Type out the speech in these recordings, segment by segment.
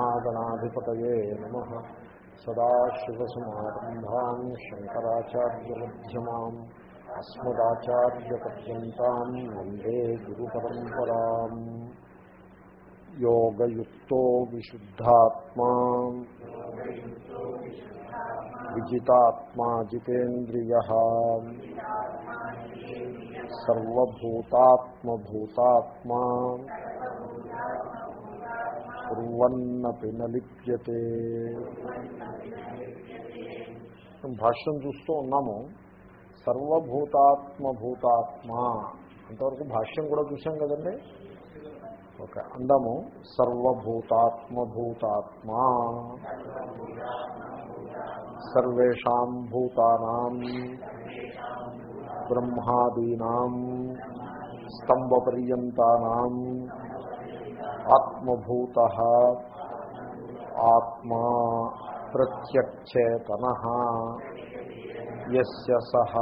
శ్రీమహాగణాధిపతయే నమ. సదాశివసమారంభాన్ శంకరాచార్యమధ్యమాం. అస్మదాచార్యపర్యంతం వందే గురుపరంపరా. యోగయుక్తో విశుద్ధాత్మా. విజితాత్మా జితేంద్రియ సర్వభూతాత్మభూతాత్మా. కుర్వన్నపి నలిప్యతే భాష్యం చూస్తూ ఉన్నాము సర్వభూతాత్మభూతాత్మ. అంతవరకు భాష్యం కూడా చూసాం కదండి? ఓకే అందాము సర్వభూతాత్మభూతాత్మ. సర్వేషాం భూతానాం బ్రహ్మాదీనాం స్తంభపర్యంతానాం ఆత్మభూత ఆత్మా ప్రత్యక్షేతన యస్య సహ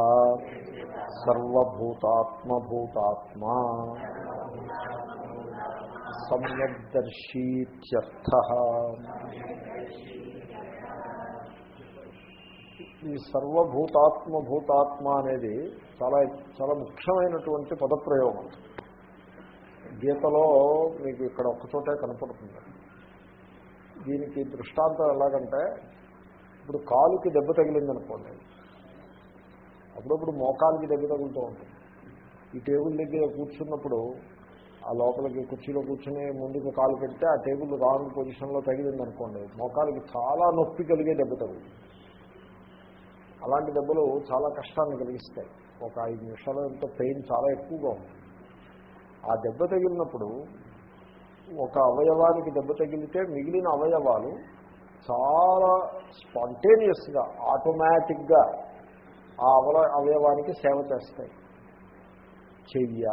సర్వభూతాత్మభూతాత్మా సమ్యగ్దర్శీత్యర్థ ఈ సర్వభూతాత్మభూతాత్మ అనేది చాలా చాలా ముఖ్యమైనటువంటి పదప్రయోగం. గీతలో మీకు ఇక్కడ ఒక్కచోటే కనపడుతుంది. దీనికి దృష్టాంతం ఎలాగంటే ఇప్పుడు కాలుకి దెబ్బ తగిలిందనుకోండి. అప్పుడప్పుడు మోకాలికి దెబ్బ తగులుతూ ఉంటుంది. ఈ టేబుల్ దగ్గర కూర్చున్నప్పుడు ఆ లోపలికి కుర్చీలో కూర్చుని ముందుకు కాలు పెడితే ఆ టేబుల్ రాంగ్ పొజిషన్లో తగిలిందనుకోండి మోకాలికి చాలా నొప్పి కలిగే దెబ్బ తగులుతుంది. అలాంటి దెబ్బలు చాలా కష్టాన్ని కలిగిస్తాయి. ఒక ఐదు నిమిషాలు ఎంతో పెయిన్ చాలా ఎక్కువగా ఉంటుంది. ఆ దెబ్బ తగిలినప్పుడు ఒక అవయవానికి దెబ్బ తగిలితే మిగిలిన అవయవాలు చాలా స్పాంటేనియస్గా ఆటోమేటిక్గా ఆ అవల అవయవానికి సేవ చేస్తాయి. చెయ్య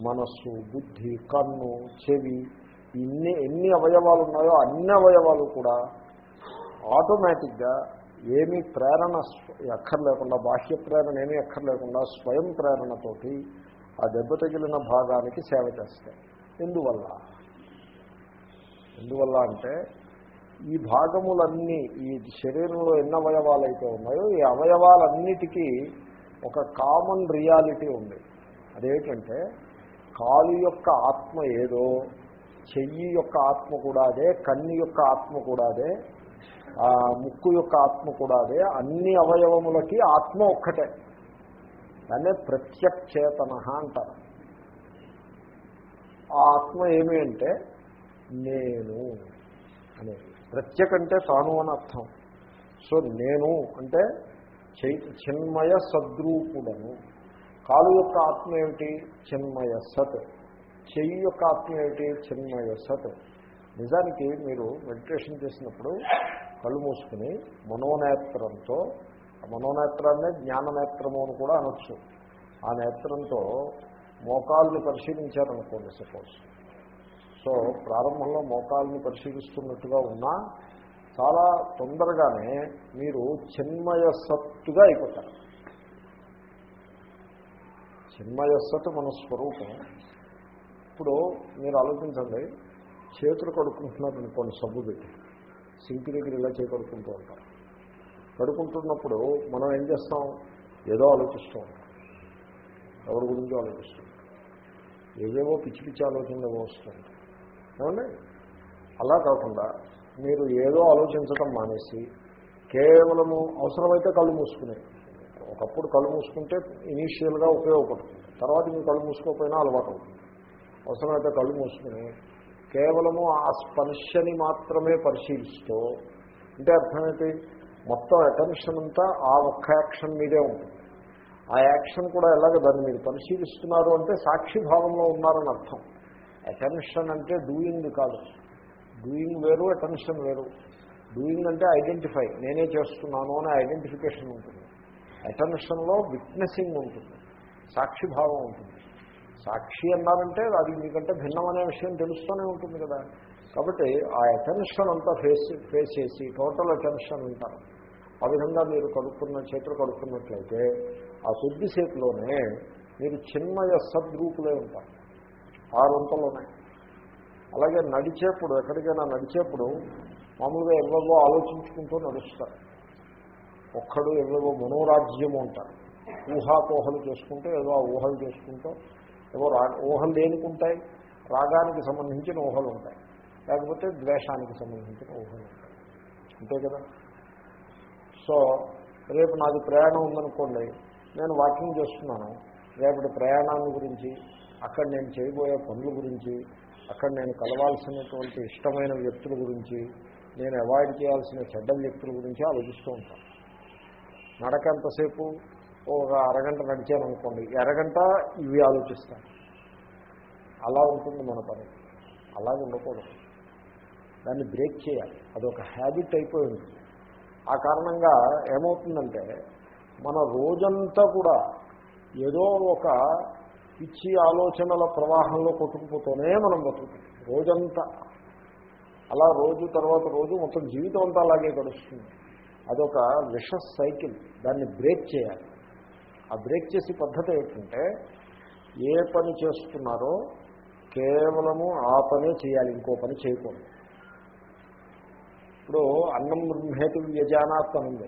మనస్సు బుద్ధి కన్ను చెవి ఇన్ని ఎన్ని అవయవాలు ఉన్నాయో అన్ని అవయవాలు కూడా ఆటోమేటిక్గా ఏమీ ప్రేరణ అక్కర్లేకుండా బాహ్య ప్రేరణ ఏమీ అక్కర్లేకుండా స్వయం ప్రేరణతోటి ఆ దెబ్బ తగిలిన భాగానికి సేవ చేస్తాయి. ఎందువల్ల? ఎందువల్ల అంటే ఈ భాగములన్నీ ఈ శరీరంలో ఎన్ని అవయవాలు అయితే ఉన్నాయో ఈ అవయవాలన్నిటికీ ఒక కామన్ రియాలిటీ ఉంది. అదేంటంటే కాలు యొక్క ఆత్మ ఏదో చెయ్యి యొక్క ఆత్మ కూడా అదే కన్ను యొక్క ఆత్మ కూడా అదే ముక్కు యొక్క ఆత్మ కూడా అదే అన్ని అవయవములకి ఆత్మ ఒక్కటే. దాన్నే ప్రత్యక్షేతన అంటారు. ఆ ఆత్మ ఏమి అంటే నేను అనేది. ప్రత్యేక అంటే తాను అని అర్థం. సో నేను అంటే చై చిన్మయ సద్రూపుడను. కాలు యొక్క ఆత్మ ఏమిటి? చిన్మయ సత్. చెయ్యి యొక్క ఆత్మ ఏమిటి? చిన్మయ సత్. నిజానికి మీరు మెడిటేషన్ చేసినప్పుడు కళ్ళు మూసుకుని మనోనేత్రంతో మనోనేత్రాన్నే జ్ఞాననేత్రము అని కూడా అనొచ్చు. ఆ నేత్రంతో మోకాల్ని పరిశీలించారనుకోండి సపోజ్. సో ప్రారంభంలో మోకాల్ని పరిశీలిస్తున్నట్టుగా ఉన్నా చాలా తొందరగానే మీరు చిన్మయ సత్తుగా అయిపోతారు. చిన్మయ సత్తు మన స్వరూపం. ఇప్పుడు మీరు ఆలోచించండి చేతులు కడుక్కుంటున్నారు అనుకోండి సబ్బు పెట్టి. సింక్ దగ్గర ఇలా చేకడుకుంటూ ఉంటారు. పడుకుంటున్నప్పుడు మనం ఏం చేస్తాం? ఏదో ఆలోచిస్తూ. ఉంటాం ఎవరి గురించి ఆలోచిస్తూ. ఏవేవో పిచ్చి పిచ్చి ఆలోచనలు వస్తుంది ఏమండి? అలా కాకుండా మీరు ఏదో ఆలోచించడం మానేసి కేవలము అవసరమైతే కళ్ళు మూసుకునే. ఒకప్పుడు కళ్ళు మూసుకుంటే ఇనీషియల్గా ఉపయోగపడుతుంది. తర్వాత మీరు కళ్ళు మూసుకోకపోయినా అలవాటు అవుతుంది. అవసరమైతే కళ్ళు మూసుకుని కేవలము ఆ స్పర్శని మాత్రమే పరిశీలిస్తూ అంటే అర్థమైతే మొత్తం అటెన్షన్ అంతా ఆ ఒక్క యాక్షన్ మీదే ఉంటుంది. ఆ యాక్షన్ కూడా ఎలాగ దాన్ని మీరు పరిశీలిస్తున్నారు అంటే సాక్షిభావంలో ఉన్నారని అర్థం. అటెన్షన్ అంటే డూయింగ్ కాదు. డూయింగ్ వేరు అటెన్షన్ వేరు. డూయింగ్ అంటే ఐడెంటిఫై నేనే చేస్తున్నాను అనే ఐడెంటిఫికేషన్ ఉంటుంది. అటెన్షన్లో విట్నెసింగ్ ఉంటుంది. సాక్షిభావం ఉంటుంది. సాక్షి అన్నారంటే అది మీకంటే భిన్నమనే విషయం తెలుస్తూనే ఉంటుంది కదా. కాబట్టి ఆ అటెన్షన్ అంతా ఫేస్ ఫేస్ చేసి టోటల్ అటెన్షన్ అంటారు. ఆ విధంగా మీరు కడుక్కున్న చేతులు కడుక్కున్నట్లయితే ఆ కొద్దిసేపులోనే మీరు చిన్మయ సద్రూపులే ఉంటారు. ఆరు వంతలోనే అలాగే నడిచేప్పుడు ఎక్కడికైనా నడిచేప్పుడు మామూలుగా ఎవరివో ఆలోచించుకుంటూ నడుస్తారు. ఒక్కడు ఎవరివో మనోరాజ్యము ఉంటారు ఊహాపోహలు చేసుకుంటూ ఏదో ఆ ఊహలు చేసుకుంటూ ఏవో రా ఊహలు దేనికుంటాయి రాగానికి సంబంధించిన ఊహలు ఉంటాయి. లేకపోతే ద్వేషానికి సంబంధించిన ఊహలు ఉంటాయి. అంతే కదా? సో రేపు నాది ప్రయాణం ఉందనుకోండి నేను వాకింగ్ చేస్తున్నాను. రేపటి ప్రయాణాన్ని గురించి అక్కడ నేను చేయబోయే పనుల గురించి అక్కడ నేను కలవాల్సినటువంటి ఇష్టమైన వ్యక్తుల గురించి నేను అవాయిడ్ చేయాల్సిన చెడ్డ వ్యక్తుల గురించి ఆలోచిస్తూ ఉంటాను. నడక ఎంతసేపు ఒక అరగంట నడిచాను అనుకోండి అరగంట ఇవి ఆలోచిస్తాను. అలా ఉంటుంది మన పని. అలాగే ఉండకూడదు. దాన్ని బ్రేక్ చేయాలి. అదొక హ్యాబిట్ అయిపోయి ఉంటుంది. ఆ కారణంగా ఏమవుతుందంటే మన రోజంతా కూడా ఏదో ఒక పిచ్చి ఆలోచనల ప్రవాహంలో కొట్టుకుపోతూనే మనం బతుకుతాం. రోజంతా. అలా రోజు తర్వాత రోజు మొత్తం జీవితం అంతా అలాగే గడుస్తుంది. అదొక విష సైకిల్ దాన్ని బ్రేక్ చేయాలి. ఆ బ్రేక్ చేసే పద్ధతి ఏంటంటే ఏ పని చేస్తున్నారో కేవలము ఆ పనే చేయాలి ఇంకో పని చేయకూడదు. ఇప్పుడు అన్నం బ్రహ్మేతి వ్యజానాత్ అనుంది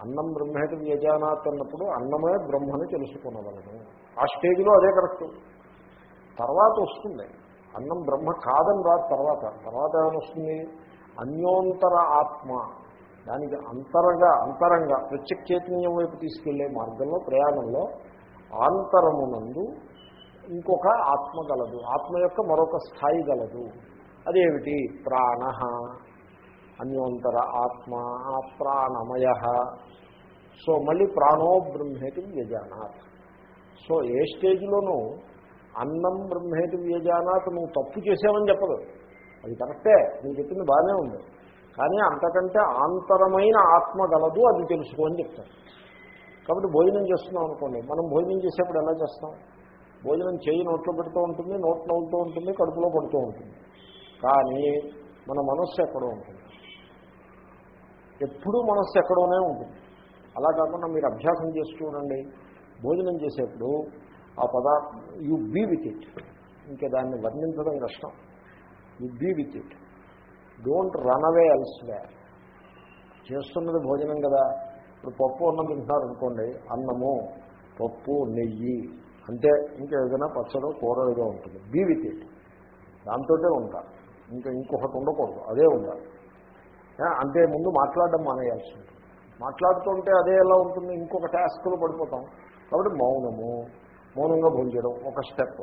అన్నం బ్రహ్మేతి వ్యజానాత్ అన్నప్పుడు అన్నమే బ్రహ్మని తెలుసుకున్నవలను ఆ స్టేజ్లో అదే కరెక్ట్. తర్వాత వస్తుంది. అన్నం బ్రహ్మ కాదని రాదు తర్వాత. తర్వాత ఏమొస్తుంది? వస్తుంది అన్యోంతర ఆత్మ. దానికి అంతరంగా అంతరంగా ప్రత్యక్షేతన్యం వైపు తీసుకెళ్ళే మార్గంలో ప్రయాణంలో ఆంతరమునందు ఇంకొక ఆత్మ గలదు. ఆత్మ యొక్క మరొక స్థాయి గలదు. అదేమిటి? ప్రాణ. అన్యోంతర ఆత్మ ప్రాణమయ. సో మళ్ళీ ప్రాణో బ్రహ్మేటి వ్యజానాత్. సో ఏ స్టేజ్లోనూ అన్నం బ్రహ్మేటి వ్యజానాత్ నువ్వు తప్పు చేసావని చెప్పదు. అది కరెక్టే నువ్వు చెప్పింది బాగానే ఉంది. కానీ అంతకంటే ఆంతరమైన ఆత్మ గలదు అది తెలుసుకో అని చెప్తాను కాబట్టి భోజనం చేస్తున్నాం అనుకోండి మనం భోజనం చేసేప్పుడు ఎలా చేస్తాం? భోజనం చేయి నోట్లో పెడుతూ ఉంటుంది నోట్ నవ్వుతూ ఉంటుంది కడుపులో పడుతూ ఉంటుంది. కానీ మన మనస్సు ఎక్కడో ఉంటుంది. ఎప్పుడూ మనస్సు ఎక్కడోనే ఉంటుంది. అలా కాకుండా మీరు అభ్యాసం చేసి చూడండి. భోజనం చేసేప్పుడు ఆ పదార్థ యు బీ విత్ ఇట్ ఇంకా దాన్ని వర్ణించడం కష్టం. You be with it don't run away elsewhere చేస్తున్నది భోజనం కదా. ఇప్పుడు పప్పు అన్నం తింటున్నారు అనుకోండి అన్నము పప్పు నెయ్యి అంటే ఇంకా ఏదైనా పచ్చడం కూర ఏదో ఉంటుంది. బీ విత్ ఇట్ దాంతోటే ఉంటారు ఇంకా ఇంకొకటి ఉండకూడదు. అదే ఉండాలి. అంతే ముందు మాట్లాడడం మానేయాల్సి ఉంటుంది మాట్లాడుతుంటే అదే ఎలా ఉంటుంది? ఇంకొక టాస్క్లో పడిపోతాం. కాబట్టి మౌనము మౌనంగా భోజనం ఒక స్టెప్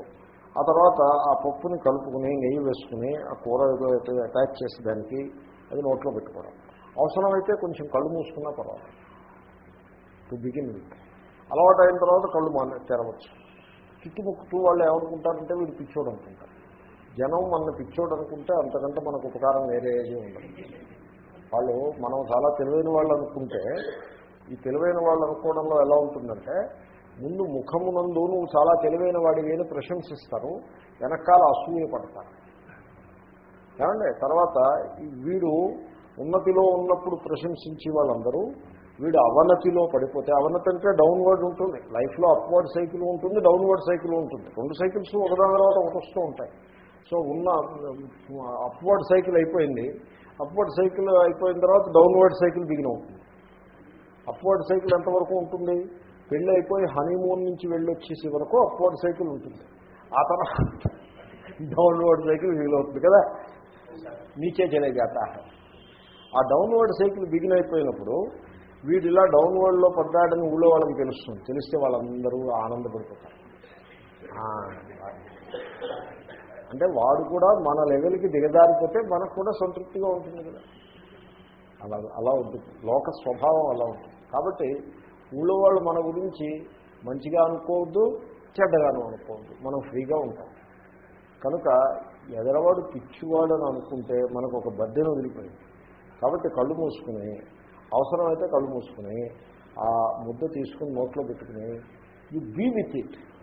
ఆ తర్వాత ఆ పప్పుని కలుపుకుని నెయ్యి వేసుకుని ఆ కూర ఏదో అయితే అటాచ్ చేసి దానికి అది నోట్లో పెట్టుకోవడం. అవసరమైతే కొంచెం కళ్ళు మూసుకున్నా పర్వాలేదు టు బిగిన్ అలవాటు అయిన తర్వాత కళ్ళు మానే తెరవచ్చు. చుట్టుముక్కుతూ వాళ్ళు ఏమనుకుంటారంటే వీడు పిచ్చోడు అనుకుంటారు. జనం మన పిచ్చోడు అనుకుంటే అంతకంటే మనకు ఉపకారం వేరే ఏది ఉండదు. వాళ్ళు మనం చాలా తెలివైన వాళ్ళు అనుకుంటే ఈ తెలివైన వాళ్ళు అనుకోవడంలో ఎలా ఉంటుందంటే ముందు ముఖమునందు నువ్వు చాలా తెలివైన వాడివి అని ప్రశంసిస్తారు వెనకాల అసూయ పడతారు. ఏమండి? తర్వాత వీడు ఉన్నతిలో ఉన్నప్పుడు ప్రశంసించే వాళ్ళందరూ వీడు అవనతిలో పడిపోతే అవనతి అంటే డౌన్వర్డ్ ఉంటుంది. లైఫ్లో అప్వర్డ్ సైకిల్ ఉంటుంది డౌన్వర్డ్ సైకిల్ ఉంటుంది. రెండు సైకిల్స్ ఒకదాని తర్వాత ఒకటి వస్తూ ఉంటాయి. సో ఉన్న అప్వర్డ్ సైకిల్ అయిపోయింది. అప్వర్డ్ సైకిల్ అయిపోయిన తర్వాత డౌన్వర్డ్ సైకిల్ బిగిన్ అవుతుంది. అప్వర్డ్ సైకిల్ ఎంతవరకు ఉంటుంది? పెళ్ళి అయిపోయి హనీమూన్ నుంచి వెళ్ళొచ్చేసే వరకు అప్వర్డ్ సైకిల్ ఉంటుంది. ఆ తర్వాత డౌన్వర్డ్ సైకిల్ బిగిన్ అవుతుంది కదా? నీచే చలే జాతా ఆ డౌన్వర్డ్ సైకిల్ బిగిన్ అయిపోయినప్పుడు వీడు ఇలా డౌన్వర్డ్లో పడ్డాడని ఊళ్ళో వాళ్ళకి తెలుస్తుంది. తెలిస్తే వాళ్ళందరూ ఆనందపడిపోతారు. అంటే వాడు కూడా మన లెవెల్కి దిగజారిపోతే మనకు కూడా సంతృప్తిగా ఉంటుంది కదా. అలా అలా ఉంటుంది. లోక స్వభావం అలా ఉంటుంది. కాబట్టి ఊళ్ళో వాళ్ళు మన గురించి మంచిగా అనుకోవద్దు చెడ్డగాను అనుకోవద్దు. మనం ఫ్రీగా ఉంటాం. కనుక ఎదరవాడు పిచ్చివాడు అని అనుకుంటే మనకు ఒక బద్దెను వదిలిపోయింది కాబట్టి కళ్ళు మూసుకుని అవసరమైతే కళ్ళు మూసుకుని ఆ ముద్ద తీసుకుని నోట్లో పెట్టుకుని యు బీ విత్ ఇట్.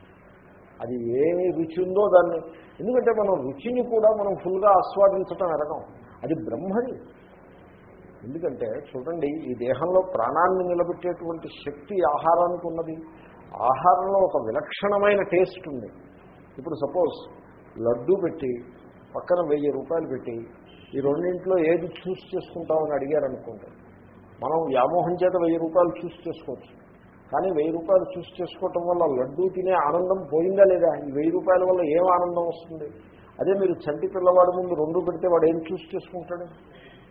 అది ఏ రుచి ఉందో దాన్ని. ఎందుకంటే మనం రుచిని కూడా మనం ఫుల్గా ఆస్వాదించటం ఎరగం. అది బ్రహ్మది. ఎందుకంటే చూడండి ఈ దేహంలో ప్రాణాన్ని నిలబెట్టేటువంటి శక్తి ఆహారానికి ఉన్నది. ఆహారంలో ఒక విలక్షణమైన టేస్ట్ ఉంది. ఇప్పుడు సపోజ్ లడ్డూ పెట్టి పక్కన వెయ్యి రూపాయలు పెట్టి ఈ రెండింట్లో ఏది చూస్ చేసుకుంటామని అడిగారనుకోండి. మనం వ్యామోహం చేత వెయ్యి రూపాయలు చూస్ చేసుకోవచ్చు. కానీ వెయ్యి రూపాయలు చూసి చేసుకోవటం వల్ల లడ్డూ తినే ఆనందం పోయిందా లేదా? ఈ వెయ్యి రూపాయల వల్ల ఏం ఆనందం వస్తుంది? అదే మీరు చంటి పిల్లవాడి ముందు రెండు పెడితే వాడు ఏం చూసి చేసుకుంటాడు?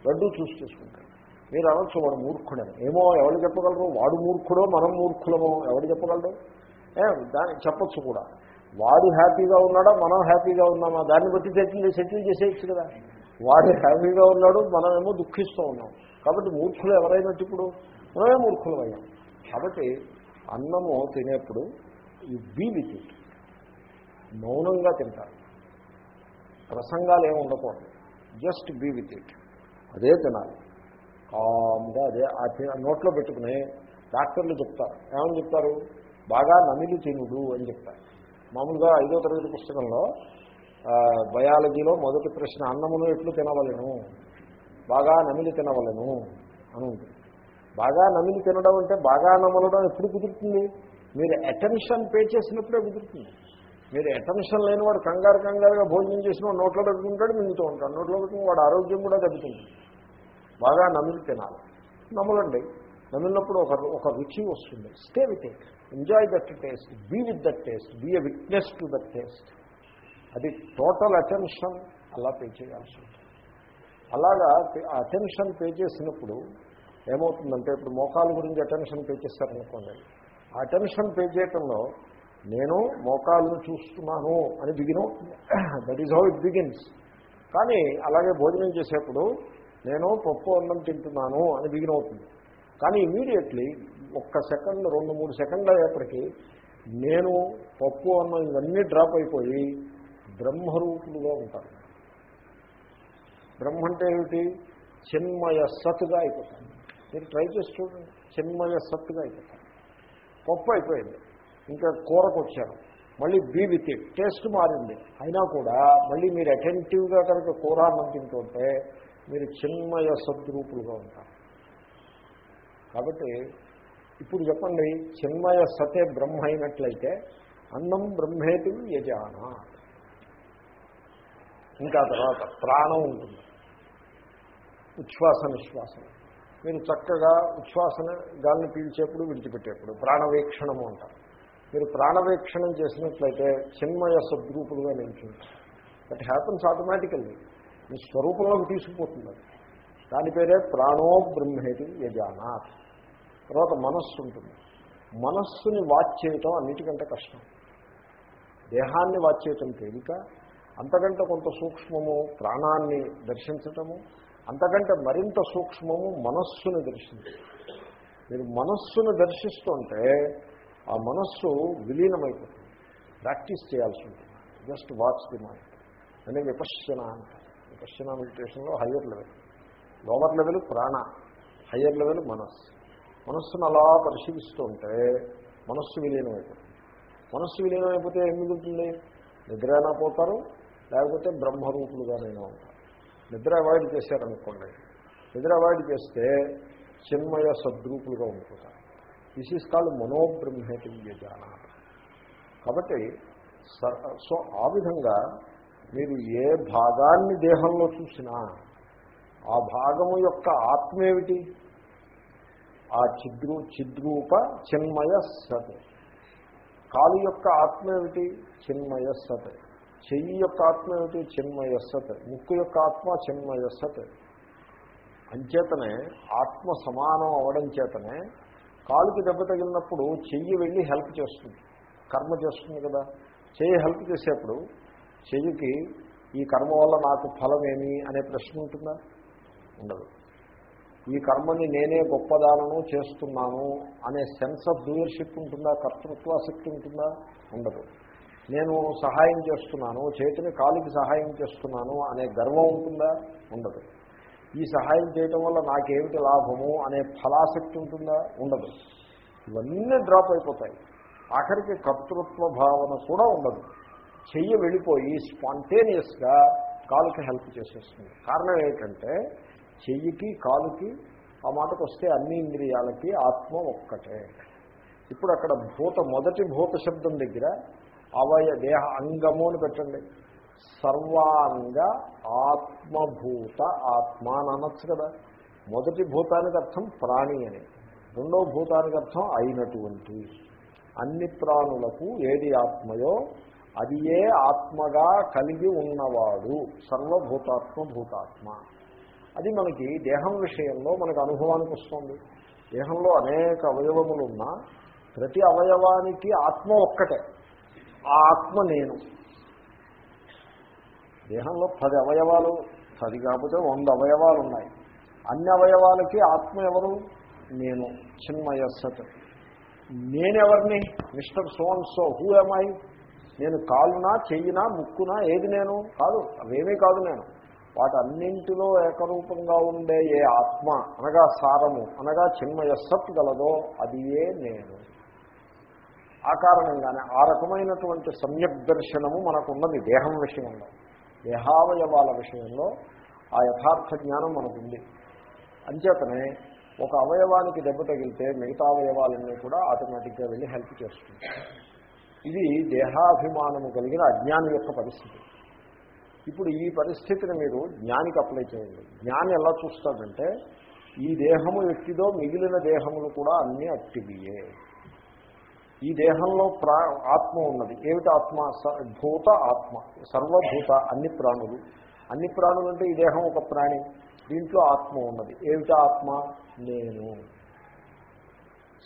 లడ్డూ చూసి చేసుకుంటాడు. మీరు అనొచ్చు వాడు మూర్ఖుడని. ఏమో ఎవరు చెప్పగలరు? వాడు మూర్ఖుడో మనం మూర్ఖులమో ఎవరు చెప్పగలరు? ఏ దాన్ని చెప్పొచ్చు కూడా. వాడు హ్యాపీగా ఉన్నాడా? మనం హ్యాపీగా ఉన్నామా? దాన్ని బట్టి సెటిల్ సెటిల్ చేసేయచ్చు కదా. వాడు హ్యాపీగా ఉన్నాడు మనమేమో దుఃఖిస్తూ ఉన్నాం. కాబట్టి మూర్ఖులు ఎవరైనట్టు ఇప్పుడు? మనమే మూర్ఖులు అయ్యాం కాబట్టి అన్నము తినేప్పుడు ఈ బీ విత్ ఇట్ మౌనంగా తింటారు. ప్రసంగాలు ఏమి ఉండకూడదు. జస్ట్ బీ విత్ ఇట్ అదే తినాలి. కామ్గా అదే ఆ నోట్లో పెట్టుకుని డాక్టర్లు చెప్తారు. ఏమని చెప్తారు? బాగా నమిలి తినుడు అని చెప్తారు. మామూలుగా ఐదో తరగతి పుస్తకంలో బయాలజీలో మొదటి ప్రశ్న అన్నమును ఎట్లు తినవలను? బాగా నమిలి తినవలను? అని ఉంటుంది. బాగా నమిలి తినడం అంటే బాగా నమలడం ఎప్పుడు కుదురుతుంది? మీరు అటెన్షన్ పే చేసినప్పుడే కుదురుతుంది. మీరు అటెన్షన్ లేనివాడు కంగారు కంగారుగా భోజనం చేసిన వాడు నోట్లో పెట్టుకుంటాడు మింగుతూ ఉంటాడు. నోట్లో పెట్టుకుని వాడు ఆరోగ్యం కూడా దెబ్బతింటుంది. బాగా నమిలి తినాలి. నమలండి. నమిలినప్పుడు ఒక ఒక రుచి వస్తుంది. Stay with it enjoy that taste be with that taste be a witness to that taste అది టోటల్ అటెన్షన్ అలా పే చేయాల్సి ఉంటుంది. అలాగా అటెన్షన్ పే చేసినప్పుడు ఏమవుతుందంటే ఇప్పుడు మోకాల గురించి అటెన్షన్ పే చేస్తారనుకోండి. ఆ అటెన్షన్ పే చేయటంలో నేను మోకాలను చూస్తున్నాను అని బిగిన్ అవుతుంది. That is how it begins కానీ అలాగే భోజనం చేసేప్పుడు నేను పప్పు అన్నం తింటున్నాను అని బిగిన్ అవుతుంది. కానీ ఇమీడియట్లీ ఒక్క సెకండ్ రెండు మూడు సెకండ్లు అయ్యేప్పటికీ నేను పప్పు అన్నం ఇవన్నీ డ్రాప్ అయిపోయి బ్రహ్మరూపులుగా ఉంటాను. బ్రహ్మ అంటే ఏమిటి? చిన్మయ సత్తుగా అయిపోతాను. మీరు ట్రై చేసి చూడండి. చిన్మయ సత్తుగా అయిపోతారు. పప్పు అయిపోయింది. ఇంకా కూరకు వచ్చారు. మళ్ళీ బీ విత్ ఇట్. టేస్ట్ మారింది. అయినా కూడా మళ్ళీ మీరు అటెంటివ్గా కనుక కూర అన్నం తింటుంటే మీరు చిన్మయ సద్రూపులుగా ఉంటారు. కాబట్టి ఇప్పుడు చెప్పండి చిన్మయ సతే బ్రహ్మ అయినట్లయితే అన్నం బ్రహ్మేతి యజాన. ఇంకా తర్వాత ప్రాణం ఉంటుంది. ఉచ్ఛ్వాస నిశ్వాసం మీరు చక్కగా ఉచ్ఛ్వాసన గాలిని పీల్చేప్పుడు విడిచిపెట్టేప్పుడు ప్రాణవీక్షణము అంటారు. మీరు ప్రాణవీక్షణం చేసినట్లయితే చిన్మయ సద్రూపులుగా నిలిచింటారు దట్ హ్యాపన్స్ ఆటోమేటికల్లీ మీ స్వరూపంలోకి తీసుకుపోతుంది. అది దాని పేరే ప్రాణో బ్రహ్మేది యజానాథ్ తర్వాత మనస్సు ఉంటుంది. మనస్సుని వాచ్ చేయటం అన్నిటికంటే కష్టం. దేహాన్ని వాచ్ చేయటం తేలిక. అంతకంటే కొంత సూక్ష్మము ప్రాణాన్ని దర్శించటము అంతకంటే మరింత సూక్ష్మము మనస్సుని దర్శించటం మీరు మనస్సును దర్శిస్తుంటే ఆ మనస్సు విలీనమైపోతుంది. ప్రాక్టీస్ చేయాల్సి ఉంటుంది. జస్ట్ వాచ్ ది మైండ్ అంటే విపశ్యన అంటారు విపశ్యన మెడిటేషన్లో హయ్యర్ లెవెల్ లోవర్ లెవెల్ ప్రాణ హయ్యర్ లెవెల్ మనస్సు మనస్సును అలా పరిశీలిస్తుంటే మనస్సు విలీనమైపోతుంది. మనస్సు విలీనమైపోతే ఏం మిగులుతుంది? నిద్రైనా పోతారు లేకపోతే బ్రహ్మరూపులుగానైనా ఉంటారు. నిద్ర అవాయిడ్ చేశారనుకోండి నిద్ర అవాయిడ్ చేస్తే చిన్మయ సద్రూపులుగా ఉంటుంది దిస్ ఈజ్ కాల్డ్ మనోబ్రహ్మేటి యజాన కాబట్టి స- సో ఆ విధంగా మీరు ఏ భాగాన్ని దేహంలో చూసినా ఆ భాగము యొక్క ఆత్మ ఏమిటి ఆ చిద్రూ చిద్రూప చిన్మయ సత్. కాలు యొక్క ఆత్మ ఏమిటి చిన్మయ సత్. చెయ్యి యొక్క ఆత్మ ఏమిటి? చిన్మయ సత్. ముక్కు యొక్క ఆత్మ చిన్మయ సత్. అంచేతనే ఆత్మ సమానం అవడం చేతనే కాలుకి దెబ్బ తగిలినప్పుడు చెయ్యి వెళ్ళి హెల్ప్ చేస్తుంది. కర్మ చేస్తుంది కదా. చెయ్యి హెల్ప్ చేసేప్పుడు చెయ్యికి ఈ కర్మ వల్ల నాకు ఫలం ఏమి అనే ప్రశ్న ఉంటుందా? ఉండదు. ఈ కర్మని నేనే గొప్పదానము చేస్తున్నాను అనే సెన్స్ ఆఫ్ డూయర్షిప్ ఉంటుందా? కర్తృత్వాసక్తి ఉంటుందా? ఉండదు. నేను సహాయం చేస్తున్నాను చేతిని కాలికి సహాయం చేస్తున్నాను అనే గర్వం ఉంటుందా? ఉండదు. ఈ సహాయం చేయటం వల్ల నాకేమిటి లాభము అనే ఫలాసక్తి ఉంటుందా? ఉండదు. ఇవన్నీ డ్రాప్ అయిపోతాయి. ఆఖరికి కర్తృత్వ భావన కూడా ఉండదు. చెయ్యి వెళ్ళిపోయి స్పాంటేనియస్గా కాలుకి హెల్ప్ చేసేస్తుంది. కారణం ఏంటంటే చెయ్యికి కాలుకి ఆ మాటకు వస్తే అన్ని ఇంద్రియాలకి ఆత్మ ఒక్కటే. ఇప్పుడు అక్కడ భూత మొదటి భూత శబ్దం దగ్గర అవయ దేహ అంగము అని పెట్టండి. సర్వాంగ ఆత్మభూత ఆత్మ అని అనొచ్చు కదా. మొదటి భూతానికి అర్థం ప్రాణి అని. రెండో భూతానికి అర్థం అయినటువంటి. అన్ని ప్రాణులకు ఏది ఆత్మయో అది ఏ ఆత్మగా కలిగి ఉన్నవాడు. సర్వభూతాత్మ భూతాత్మ. అది మనకి దేహం విషయంలో మనకు అనుభవానికి వస్తుంది. దేహంలో అనేక అవయవములు ఉన్నా ప్రతి అవయవానికి ఆత్మ ఒక్కటే. ఆ ఆత్మ నేను. దేహంలో పది అవయవాలు పది కాకపోతే వంద అవయవాలు ఉన్నాయి అన్ని అవయవాలకి ఆత్మ ఎవరు? నేను. చిన్మయ సత్. నేనెవరిని? Mister son so who am I నేను కాలునా చెయ్యినా ముక్కునా ఏది నేను? కాదు అవేమీ కాదు నేను. వాటన్నింటిలో ఏకరూపంగా ఉండే ఏ ఆత్మ అనగా సారము అనగా చిన్మయ సత్ గలదో అది ఏ నేను. ఆ కారణంగానే ఆ రకమైనటువంటి సమ్యక్ దర్శనము మనకున్నది దేహం విషయంలో దేహావయవాల విషయంలో ఆ యథార్థ జ్ఞానం మనకుంది. అంచేతనే ఒక అవయవానికి దెబ్బ తగిలితే మిగతా అవయవాలన్నీ కూడా ఆటోమేటిక్గా వెళ్ళి హెల్ప్ చేస్తుంది. ఇది దేహాభిమానము కలిగిన అజ్ఞాని యొక్క పరిస్థితి. ఇప్పుడు ఈ పరిస్థితిని మీరు జ్ఞానికి అప్లై చేయండి. జ్ఞాని ఎలా చూస్తాడంటే ఈ దేహము ఎట్టిదో మిగిలిన దేహములు కూడా అన్నీ అట్టివియే ఈ దేహంలో ప్రా ఆత్మ ఉన్నది. ఏమిటి ఆత్మ? స- భూత ఆత్మ. సర్వభూత అన్ని ప్రాణులు. అన్ని ప్రాణులు అంటే ఈ దేహం ఒక ప్రాణి. దీంట్లో ఆత్మ ఉన్నది. ఏమిటి ఆత్మ? నేను.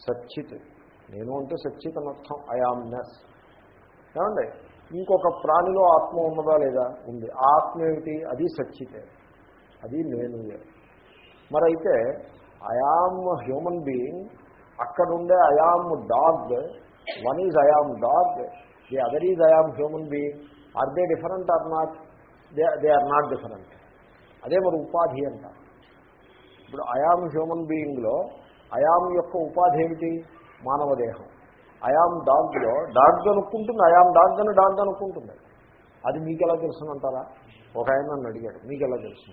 సచ్చిత్. నేను అంటే సచ్చిత్ అనర్థం అర్థం. ఐఆమ్నెస్ ఏమండి? ఇంకొక ప్రాణిలో ఆత్మ ఉన్నదా లేదా? ఉంది. ఆ ఆత్మ ఏమిటి? అది సచ్చితే. అది నేను మరైతే ఐఆమ్ హ్యూమన్ బీయింగ్ అక్కడ ఉండే dog one is I am dog the other is I am human being are they different are not they they are not different అదే మరి ఉపాధి అంట. ఇప్పుడు అయామ్ హ్యూమన్ బీయింగ్లో అయామ్ యొక్క ఉపాధి ఏమిటి? మానవ దేహం. అయామ్ డాగ్లో డాగ్ అనుకుంటుంది అయామ్ డాగ్ అని డాగ్ అనుకుంటుంది. అది మీకు ఎలా తెలుసునంటారా? ఒక ఆయన నన్ను అడిగాడు మీకు ఎలా తెలుసు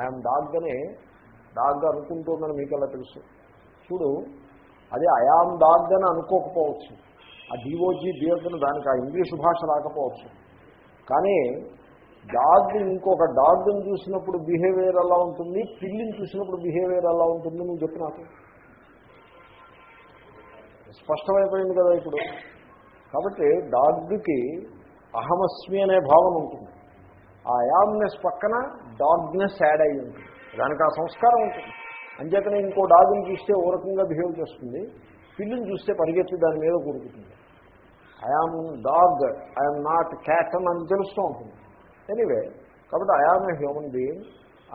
ఐఎమ్ డాగ్ అని డాగ్ అనుకుంటుందని మీకు ఎలా తెలుసు? చూడు అది అయామ్ దాగ్ అని అనుకోకపోవచ్చు. ఆ డిఓజీ డియోజన్ దానికి ఆ ఇంగ్లీష్ భాష రాకపోవచ్చు. కానీ డాగ్ ఇంకొక డాగ్ని చూసినప్పుడు బిహేవియర్ ఎలా ఉంటుంది పిల్లిని చూసినప్పుడు బిహేవియర్ ఎలా ఉంటుంది నువ్వు చెప్పు నాకు. స్పష్టమైపోయింది కదా ఇప్పుడు. కాబట్టి డాగ్కి అహమస్మి అనే భావన ఉంటుంది. ఆ యామ్నెస్ పక్కన డాగ్నెస్ యాడ్ అయ్యి ఉంటుంది. దానికి ఆ సంస్కారం ఉంటుంది. అంచేతనే ఇంకో డాగుని చూస్తే ఓ రకంగా బిహేవ్ చేస్తుంది. పిల్లుని చూస్తే పరిగెత్తి దాని మీద కూరుకుతుంది. I am dog I am not cat అని అని తెలుస్తూ ఉంటుంది. ఎనీవే కాబట్టి I am a human being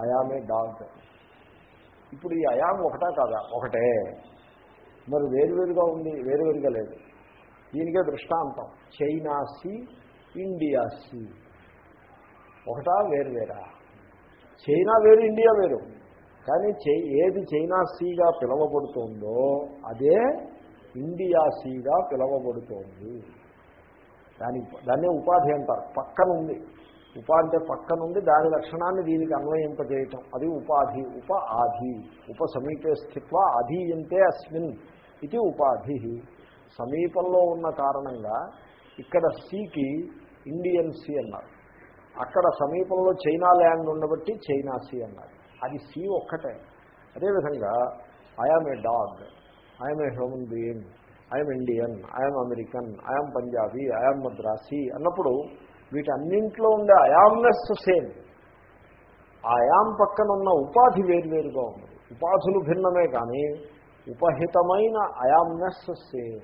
I am a dog ఇప్పుడు ఈ అయామ్ ఒకటా కాదా? ఒకటే. మరి వేరువేరుగా ఉంది వేరువేరుగా లేదు. దీనికే దృష్టాంతం. చైనా సీ ఇండియా సీ ఒకటా వేరువేరా? చైనా వేరు ఇండియా వేరు. కానీ ఏది చైనా సీగా పిలవబడుతోందో అదే ఇండియా సీగా పిలవబడుతోంది. దాని దాన్నే ఉపాధి అంటారు. పక్కనుంది. ఉప అంటే పక్కనుంది. దాని లక్షణాన్ని దీనికి అన్వయింపజేయటం. అది ఉపాధి ఉప ఆధి. ఉప సమీపే స్థిత్వ ఆధీయంతే అస్మిన్ ఇది ఉపాధి. సమీపంలో ఉన్న కారణంగా ఇక్కడ సీకి ఇండియన్ సీ అన్నారు. అక్కడ సమీపంలో చైనా ల్యాండ్ ఉండబట్టి చైనా సీ అన్నారు. అది సీ ఒక్కటే. అదేవిధంగా I am a dog I am a human being I am Indian I am American I am Punjabi I am Madrasi అన్నప్పుడు వీటన్నింట్లో ఉండే అయామ్నెస్ సేమ్. ఆయాం పక్కన ఉన్న ఉపాధి వేరువేరుగా ఉంది. ఉపాధులు భిన్నమే కానీ ఉపహితమైన అయామ్నెస్ సేమ్.